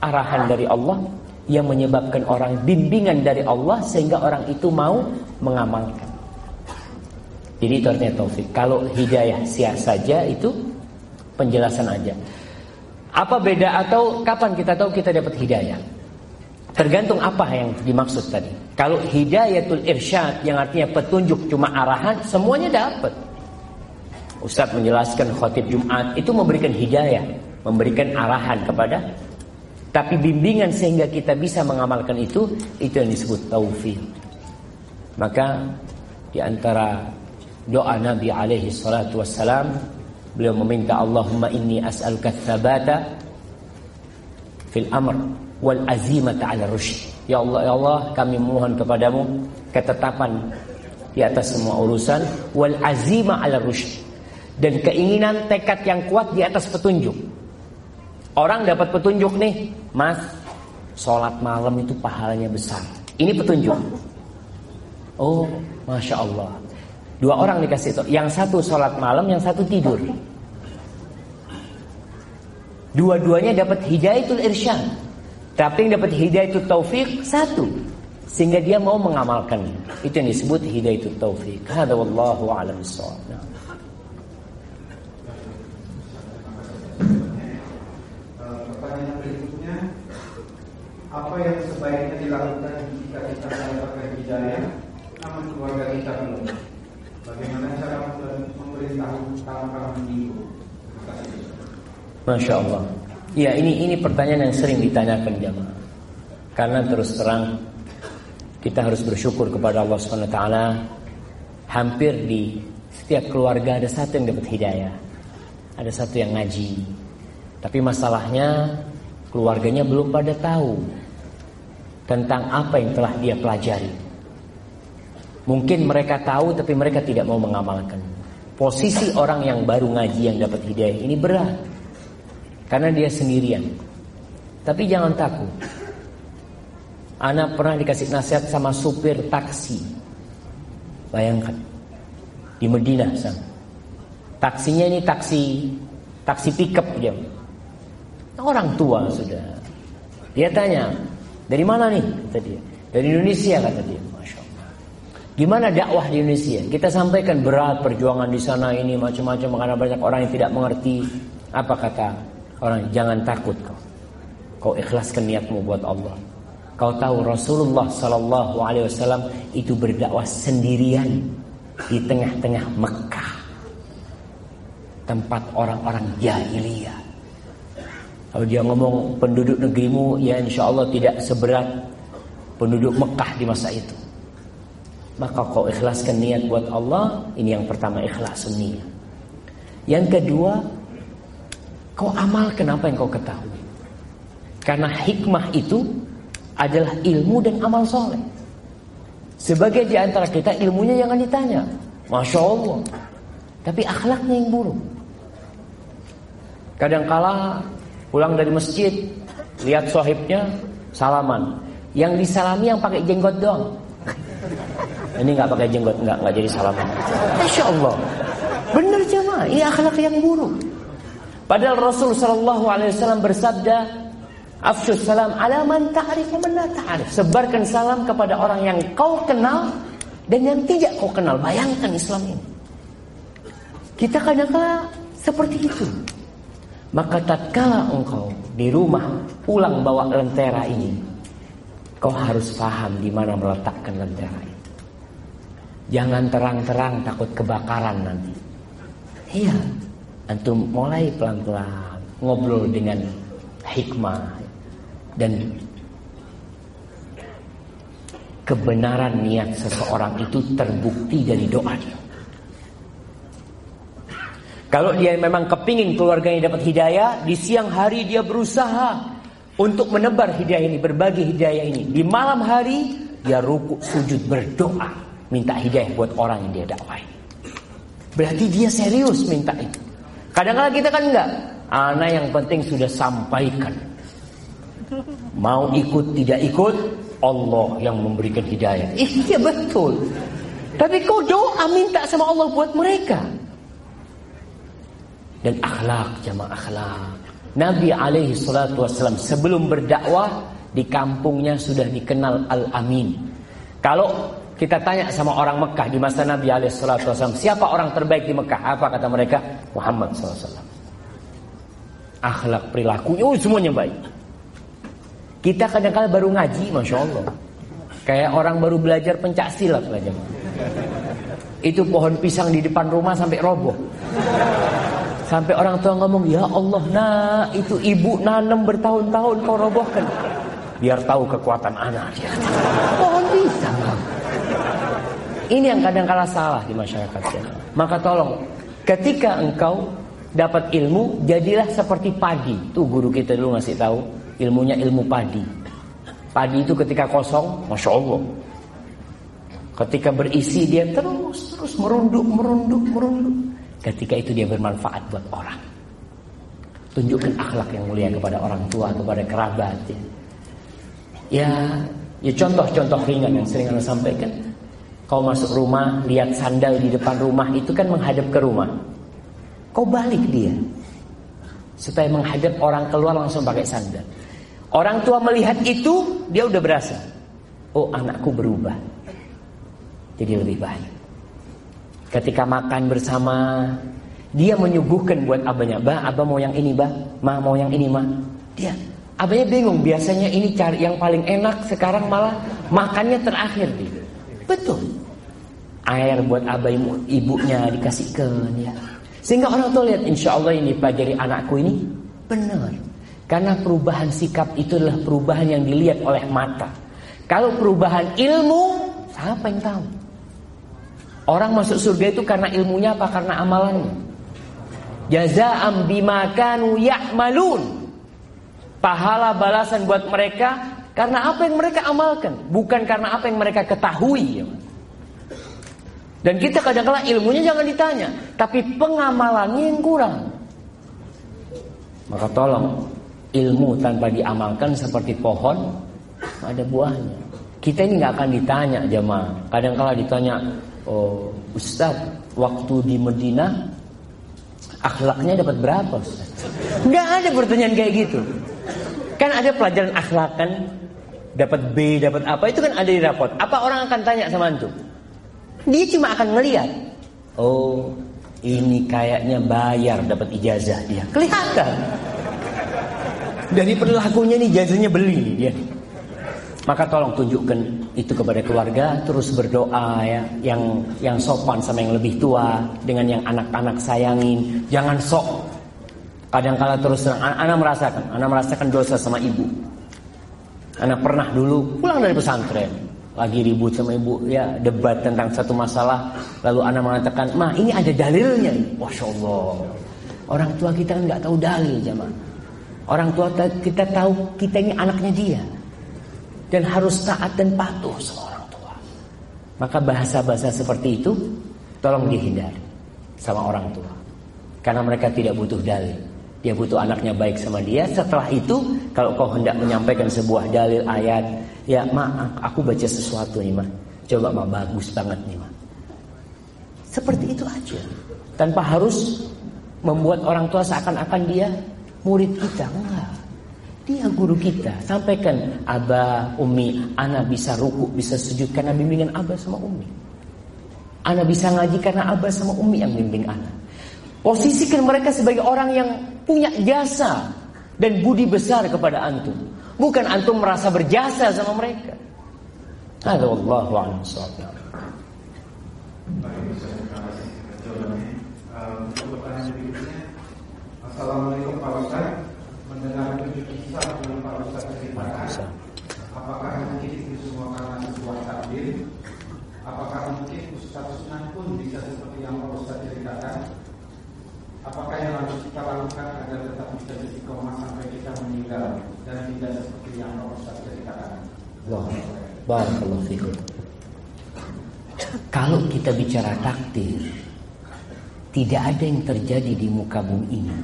arahan dari Allah yang menyebabkan orang bimbingan dari Allah sehingga orang itu mau mengamalkan. Jadi itu artinya taufik. Kalau hidayah sia saja itu penjelasan aja. Apa beda atau kapan kita tahu kita dapat hidayah? Tergantung apa yang dimaksud tadi. Kalau hidayatul irsyad yang artinya petunjuk cuma arahan, semuanya dapat. Ustaz menjelaskan khotib Jumat itu memberikan hidayah, memberikan arahan kepada tapi bimbingan sehingga kita bisa mengamalkan itu itu yang disebut taufik. Maka di antara doa Nabi alaihi salatu wassalam beliau meminta Allahumma inni as'aluka tsabata fil amr wal azimata ala rusyd. Ya Allah ya Allah kami mohon kepadamu ketetapan di atas semua urusan wal azima ala rusyd dan keinginan tekad yang kuat di atas petunjuk. Orang dapat petunjuk nih, Mas, sholat malam itu pahalanya besar. Ini petunjuk. Oh, masya Allah. Dua orang dikasih itu. Yang satu sholat malam, yang satu tidur. Dua-duanya dapat hidayatul irsyad. Tapi yang dapat hidayatul taufik satu. Sehingga dia mau mengamalkan. Itu yang disebut hidayatul taufik. Hada wallahu a'lam bishawab. Nah. Eh, Pertanyaan berikutnya apa yang sebaiknya dilakukan jika kita mendapatkan hidayah namun keluarga kita belum? Bagaimana cara memberitahu? Terima kasih. Masya Allah. Ya ini ini pertanyaan yang sering ditanyakan jamaah. Karena terus terang kita harus bersyukur kepada Allah Subhanahu Wa Taala. Hampir di setiap keluarga ada satu yang dapat hidayah, ada satu yang ngaji. Tapi masalahnya keluarganya belum pada tahu tentang apa yang telah dia pelajari. Mungkin mereka tahu tapi mereka tidak mau mengamalkan. Posisi orang yang baru ngaji yang dapat hidayah ini berat. Karena dia sendirian. Tapi jangan takut. Anak pernah dikasih nasihat sama supir taksi. Bayangkan. Di Medina sana. Taksinya ini taksi taksi pickup dia. Orang tua sudah. Dia tanya, dari mana nih? Kata dia. Dari Indonesia kata dia. Masya Allah. Gimana dakwah di Indonesia? Kita sampaikan berat perjuangan di sana ini macam-macam karena banyak orang yang tidak mengerti. Apa kata orang? Jangan takut kau. Kau ikhlaskan niatmu buat Allah. Kau tahu Rasulullah Sallallahu Alaihi Wasallam itu berdakwah sendirian di tengah-tengah Mekah, tempat orang-orang jahiliyah. Kalau dia ngomong penduduk negerimu, ya insya Allah tidak seberat penduduk Mekah di masa itu. Maka kau ikhlaskan niat buat Allah, ini yang pertama ikhlas niat. Yang kedua, kau amalkan apa yang kau ketahui. Karena hikmah itu adalah ilmu dan amal soleh. Sebagai di antara kita ilmunya jangan ditanya. Masya Allah. Tapi akhlaknya yang buruk. Kadangkala pulang dari masjid, lihat sohibnya, salaman. Yang disalami yang pakai jenggot doang. [LAUGHS] Ini nggak pakai jenggot, nggak nggak jadi salaman. Masya Allah. Benar jemaah, ini akhlak yang buruk. Padahal Rasul Shallallahu Alaihi bersabda, Afsus salam ala man ta'rif. Sebarkan salam kepada orang yang kau kenal dan yang tidak kau kenal. Bayangkan Islam ini. Kita kadang-kala seperti itu. Maka tatkala engkau di rumah pulang bawa lentera ini, kau harus paham di mana meletakkan lentera ini. Jangan terang-terang takut kebakaran nanti. Iya, antum mulai pelan-pelan ngobrol dengan hikmah dan kebenaran niat seseorang itu terbukti dari doa. Kalau dia memang kepingin keluarganya dapat hidayah, di siang hari dia berusaha untuk menebar hidayah ini, berbagi hidayah ini. Di malam hari dia ruku sujud berdoa, minta hidayah buat orang yang dia dakwai. Berarti dia serius minta itu. Kadang-kadang kita kan enggak. Anak yang penting sudah sampaikan. Mau ikut tidak ikut, Allah yang memberikan hidayah. Iya betul. Tapi kau doa minta sama Allah buat mereka. Dan akhlak, jamaah akhlak. Nabi alaihi salatu wasallam sebelum berdakwah di kampungnya sudah dikenal Al-Amin. Kalau kita tanya sama orang Mekah di masa Nabi alaihi salatu wasallam, siapa orang terbaik di Mekah? Apa kata mereka? Muhammad SAW. Akhlak perilakunya oh, semuanya baik. Kita kadang-kadang baru ngaji, masya Allah. Kayak orang baru belajar pencak silat lah. Itu pohon pisang di depan rumah sampai roboh. Sampai orang tua ngomong, ya Allah nak itu ibu nanam bertahun-tahun kau robohkan. Biar tahu kekuatan anak dia. Pohon pisang. Ini yang kadang-kala salah di masyarakat. Ya. Maka tolong, ketika engkau dapat ilmu, jadilah seperti padi. Tuh guru kita dulu ngasih tahu, ilmunya ilmu padi. Padi itu ketika kosong, masya Allah. Ketika berisi dia terus terus merunduk, merunduk, merunduk. Ketika itu dia bermanfaat buat orang. Tunjukkan akhlak yang mulia kepada orang tua, kepada kerabat. Ya, ya, ya contoh-contoh ringan yang sering anda sampaikan. Kau masuk rumah, lihat sandal di depan rumah itu kan menghadap ke rumah. Kau balik dia. Supaya menghadap orang keluar langsung pakai sandal. Orang tua melihat itu, dia udah berasa. Oh anakku berubah. Jadi lebih baik. Ketika makan bersama, dia menyuguhkan buat abahnya. Bah, abah mau yang ini, bah. Ma mau yang ini, ma. Dia, Abahnya bingung, biasanya ini cari yang paling enak, sekarang malah makannya terakhir gitu. Betul. Air buat abah ibunya dikasihkan ya. Sehingga orang tua lihat, insya Allah ini pelajari anakku ini benar. Karena perubahan sikap itu adalah perubahan yang dilihat oleh mata. Kalau perubahan ilmu, siapa yang tahu? Orang masuk surga itu karena ilmunya apa? Karena amalannya. Jazaa'am bima kanu ya'malun. Pahala balasan buat mereka karena apa yang mereka amalkan, bukan karena apa yang mereka ketahui. Dan kita kadang-kala ilmunya jangan ditanya, tapi pengamalannya yang kurang. Maka tolong ilmu tanpa diamalkan seperti pohon ada buahnya. Kita ini nggak akan ditanya jemaah. Kadang-kala ditanya, oh Ustaz, waktu di Medina akhlaknya dapat berapa Ustaz? Nggak ada pertanyaan kayak gitu. Kan ada pelajaran akhlak kan, dapat B, dapat apa itu kan ada di rapot. Apa orang akan tanya sama antum? Dia cuma akan melihat. Oh, ini kayaknya bayar dapat ijazah dia. Kelihatan. Dari perilakunya nih ijazahnya beli nih dia. Maka tolong tunjukkan itu kepada keluarga, terus berdoa ya, yang yang sopan sama yang lebih tua, dengan yang anak-anak sayangin, jangan sok. Kadang-kala terus terang, anak merasakan, anak merasakan dosa sama ibu. Anak pernah dulu pulang dari pesantren, lagi ribut sama ibu, ya debat tentang satu masalah, lalu anak mengatakan, mah ini ada dalilnya, masya Allah. Orang tua kita nggak tahu dalil, jamaah. Orang tua kita tahu kita ini anaknya dia dan harus taat dan patuh sama orang tua. Maka bahasa-bahasa seperti itu tolong dihindari sama orang tua. Karena mereka tidak butuh dalil. Dia butuh anaknya baik sama dia. Setelah itu kalau kau hendak menyampaikan sebuah dalil ayat, ya ma aku baca sesuatu nih ma. Coba ma bagus banget nih ma. Seperti itu aja. Tanpa harus membuat orang tua seakan-akan dia murid kita. Enggak. Dia guru kita. Sampaikan, Abah, Umi, Ana bisa ruku, bisa sujud karena bimbingan Abah sama Umi. Ana bisa ngaji karena Abah sama Umi yang bimbing Ana. Posisikan mereka sebagai orang yang punya jasa dan budi besar kepada antum. Bukan antum merasa berjasa sama mereka. Ada Allah Assalamualaikum Pak Ustaz Mendengar kisah yang Pak Ustaz ceritakan Apakah mungkin itu semua karena sebuah takdir? Apakah mungkin Ustaz Sunan pun bisa seperti yang Pak Ustaz ceritakan? Apakah yang harus kita lakukan agar tetap bisa istiqomah sampai kita meninggal Dan tidak seperti yang Pak Ustaz ceritakan? Barakallahu fikum Kalau kita bicara takdir Tidak ada yang terjadi di muka bumi ini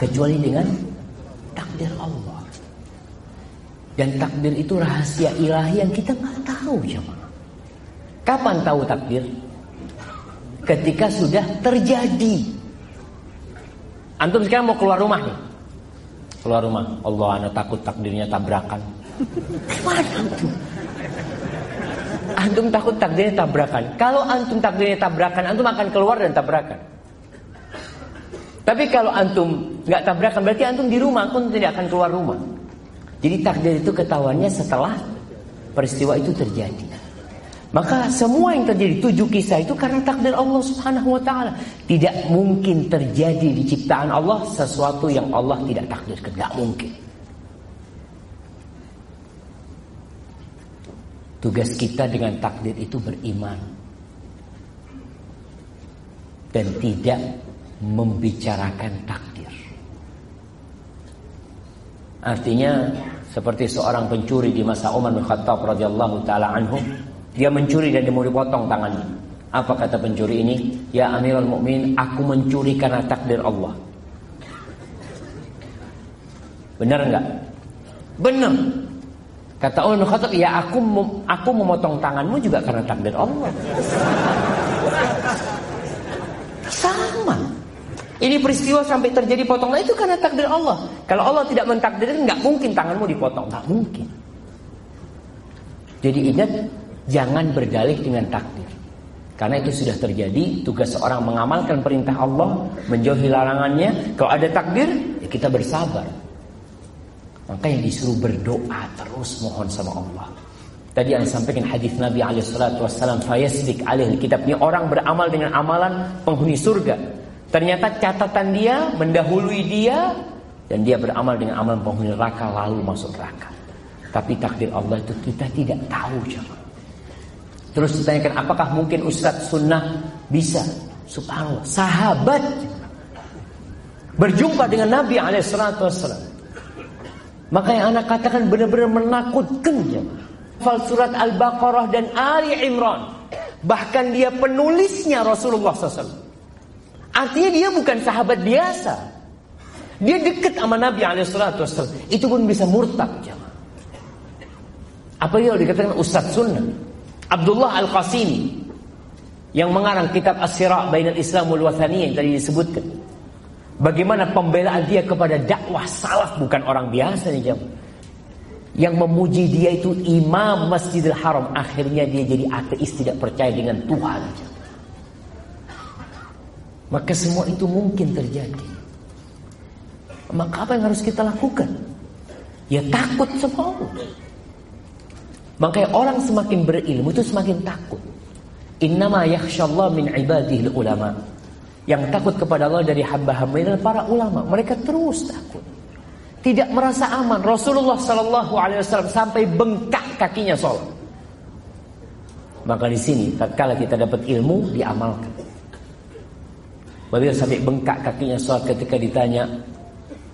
Kecuali dengan takdir Allah. Dan takdir itu rahasia ilahi yang kita nggak tahu jemaah. Kapan tahu takdir? Ketika sudah terjadi. Antum sekarang mau keluar rumah nih. Keluar rumah. Allah anak takut takdirnya tabrakan. Mana antum? Antum takut takdirnya tabrakan. Kalau antum takdirnya tabrakan, antum akan keluar dan tabrakan. Tapi kalau antum nggak tabrakan berarti antum di rumah, antum tidak akan keluar rumah. Jadi takdir itu ketahuannya setelah peristiwa itu terjadi. Maka semua yang terjadi tujuh kisah itu karena takdir Allah Subhanahu wa taala. Tidak mungkin terjadi di ciptaan Allah sesuatu yang Allah tidak takdirkan, tidak mungkin. Tugas kita dengan takdir itu beriman dan tidak membicarakan takdir. Artinya seperti seorang pencuri di masa Umar bin Khattab radhiyallahu taala anhu, dia mencuri dan dia mau dipotong tangannya. Apa kata pencuri ini? Ya Amirul Mukminin, aku mencuri karena takdir Allah. Benar enggak? Benar. Kata Umar bin Khattab, ya aku aku memotong tanganmu juga karena takdir Allah. Sama. Ini peristiwa sampai terjadi potonglah itu karena takdir Allah. Kalau Allah tidak mentakdirkan, nggak mungkin tanganmu dipotong, nggak mungkin. Jadi ingat, jangan berdalih dengan takdir. Karena itu sudah terjadi, tugas seorang mengamalkan perintah Allah, menjauhi larangannya. Kalau ada takdir, ya kita bersabar. Makanya disuruh berdoa terus mohon sama Allah. Tadi yang sampaikan hadis Nabi alaihi wasallam fayasbik alaihi kitab ini orang beramal dengan amalan penghuni surga. Ternyata catatan dia mendahului dia dan dia beramal dengan amalan penghuni neraka lalu masuk neraka. Tapi takdir Allah itu kita tidak tahu jemaah. Terus ditanyakan apakah mungkin Ustadz sunnah bisa? Subhanallah, sahabat berjumpa dengan Nabi alaihissalatu wassalam. Maka yang anak katakan benar-benar menakutkan jemaah. Fal surat Al-Baqarah dan Ali Imran. Bahkan dia penulisnya Rasulullah SAW. Artinya dia bukan sahabat biasa. Dia dekat sama Nabi alaihissalatu. Itu pun bisa murtad jemaah. Apa yang dikatakan Ustadz Sunnah? Abdullah Al-Qasimi yang mengarang kitab As-Sira' Bainal Islam wal yang tadi disebutkan. Bagaimana pembelaan dia kepada dakwah salaf bukan orang biasa nih jam. Yang memuji dia itu imam Masjidil Haram. Akhirnya dia jadi ateis tidak percaya dengan Tuhan. Maka semua itu mungkin terjadi. Maka apa yang harus kita lakukan? Ya takut sama Allah. Makanya orang semakin berilmu itu semakin takut. Innama yakhshallah min ibadihi ulama. Yang takut kepada Allah dari hamba-hamba adalah para ulama. Mereka terus takut. Tidak merasa aman. Rasulullah Shallallahu Alaihi Wasallam sampai bengkak kakinya sholat. Maka di sini, tatkala kita dapat ilmu, diamalkan. Beliau sampai bengkak kakinya sholat ketika ditanya,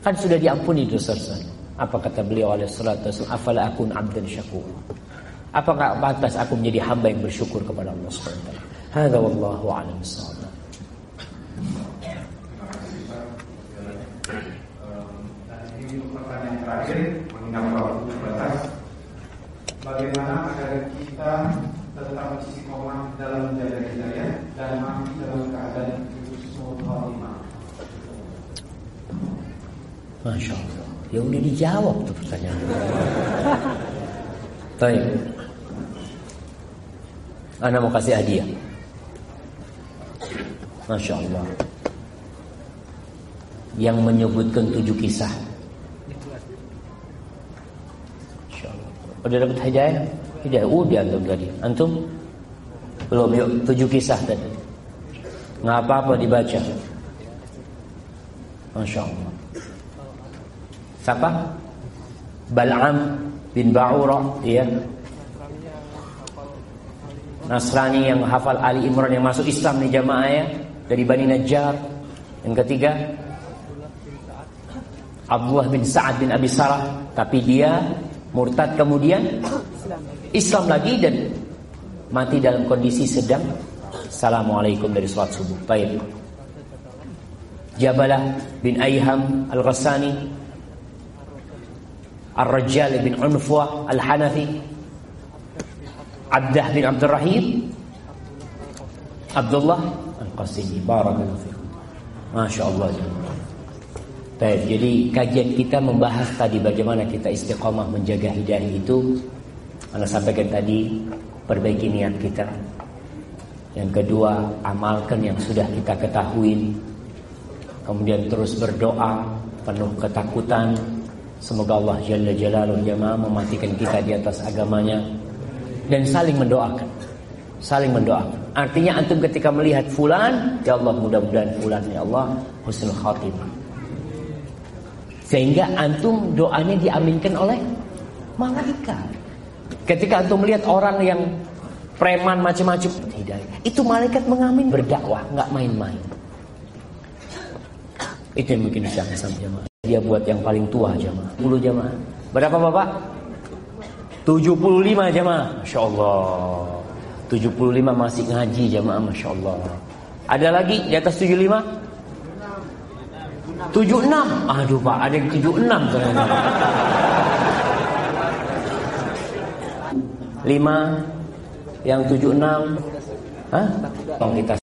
kan sudah diampuni dosa-dosa. Apa kata beliau salatu wasallam? Afala akun abdan syakur. Apakah pantas aku menjadi hamba yang bersyukur kepada Allah Subhanahu wa taala? Hadza wallahu a'lam pertanyaan terakhir mengingat waktu. Bagaimana agar kita tetap istiqomah dalam menjaga hidayah dan mati dalam keadaan? Masya Allah. Ya udah dijawab tuh pertanyaan. [LAUGHS] Baik. Anda mau kasih hadiah. Masya Allah. Yang menyebutkan tujuh kisah. Masya. Udah dapat hadiah? Hadiah. Udah antum tadi. Antum? Belum yuk. Tujuh kisah tadi. Nggak apa-apa dibaca. Masya Allah. Siapa? Bal'am bin Ba'ura, ya. Nasrani yang hafal Ali Imran yang masuk Islam nih jamaah ya dari Bani Najjar. Yang ketiga Abdullah bin Sa'ad bin Abi Sarah, tapi dia murtad kemudian Islam lagi dan mati dalam kondisi sedang Assalamualaikum dari sholat subuh. Baik. Jabalah bin Ayham Al-Ghassani Ar-Rajjal bin Unfwa Al-Hanafi Abdah bin Abdul Rahim Abdullah Al-Qasimi. Barakallahu fikum. Masya Allah Baik, jadi kajian kita membahas tadi bagaimana kita istiqomah menjaga hidayah itu. Anda sampaikan tadi perbaiki niat kita Yang kedua amalkan yang sudah kita ketahui Kemudian terus berdoa penuh ketakutan Semoga Allah Jalla Jalaluhu jamaah mematikan kita di atas agamanya dan saling mendoakan. Saling mendoakan. Artinya antum ketika melihat fulan, ya Allah mudah-mudahan fulan ya Allah husnul khatimah. Sehingga antum doanya diaminkan oleh malaikat. Ketika antum melihat orang yang preman macam-macam tidak, itu malaikat mengamin berdakwah, nggak main-main. Itu yang mungkin bisa sama jamaah. Dia buat yang paling tua jamaah. 10 jamaah. Berapa Bapak? 75 jamaah. Masya Allah. 75 masih ngaji jamaah. Masya Allah. Ada lagi di atas 75? 76. Aduh Pak, ada yang 76 ternyata. 5 yang 76 Hah? Tolong kita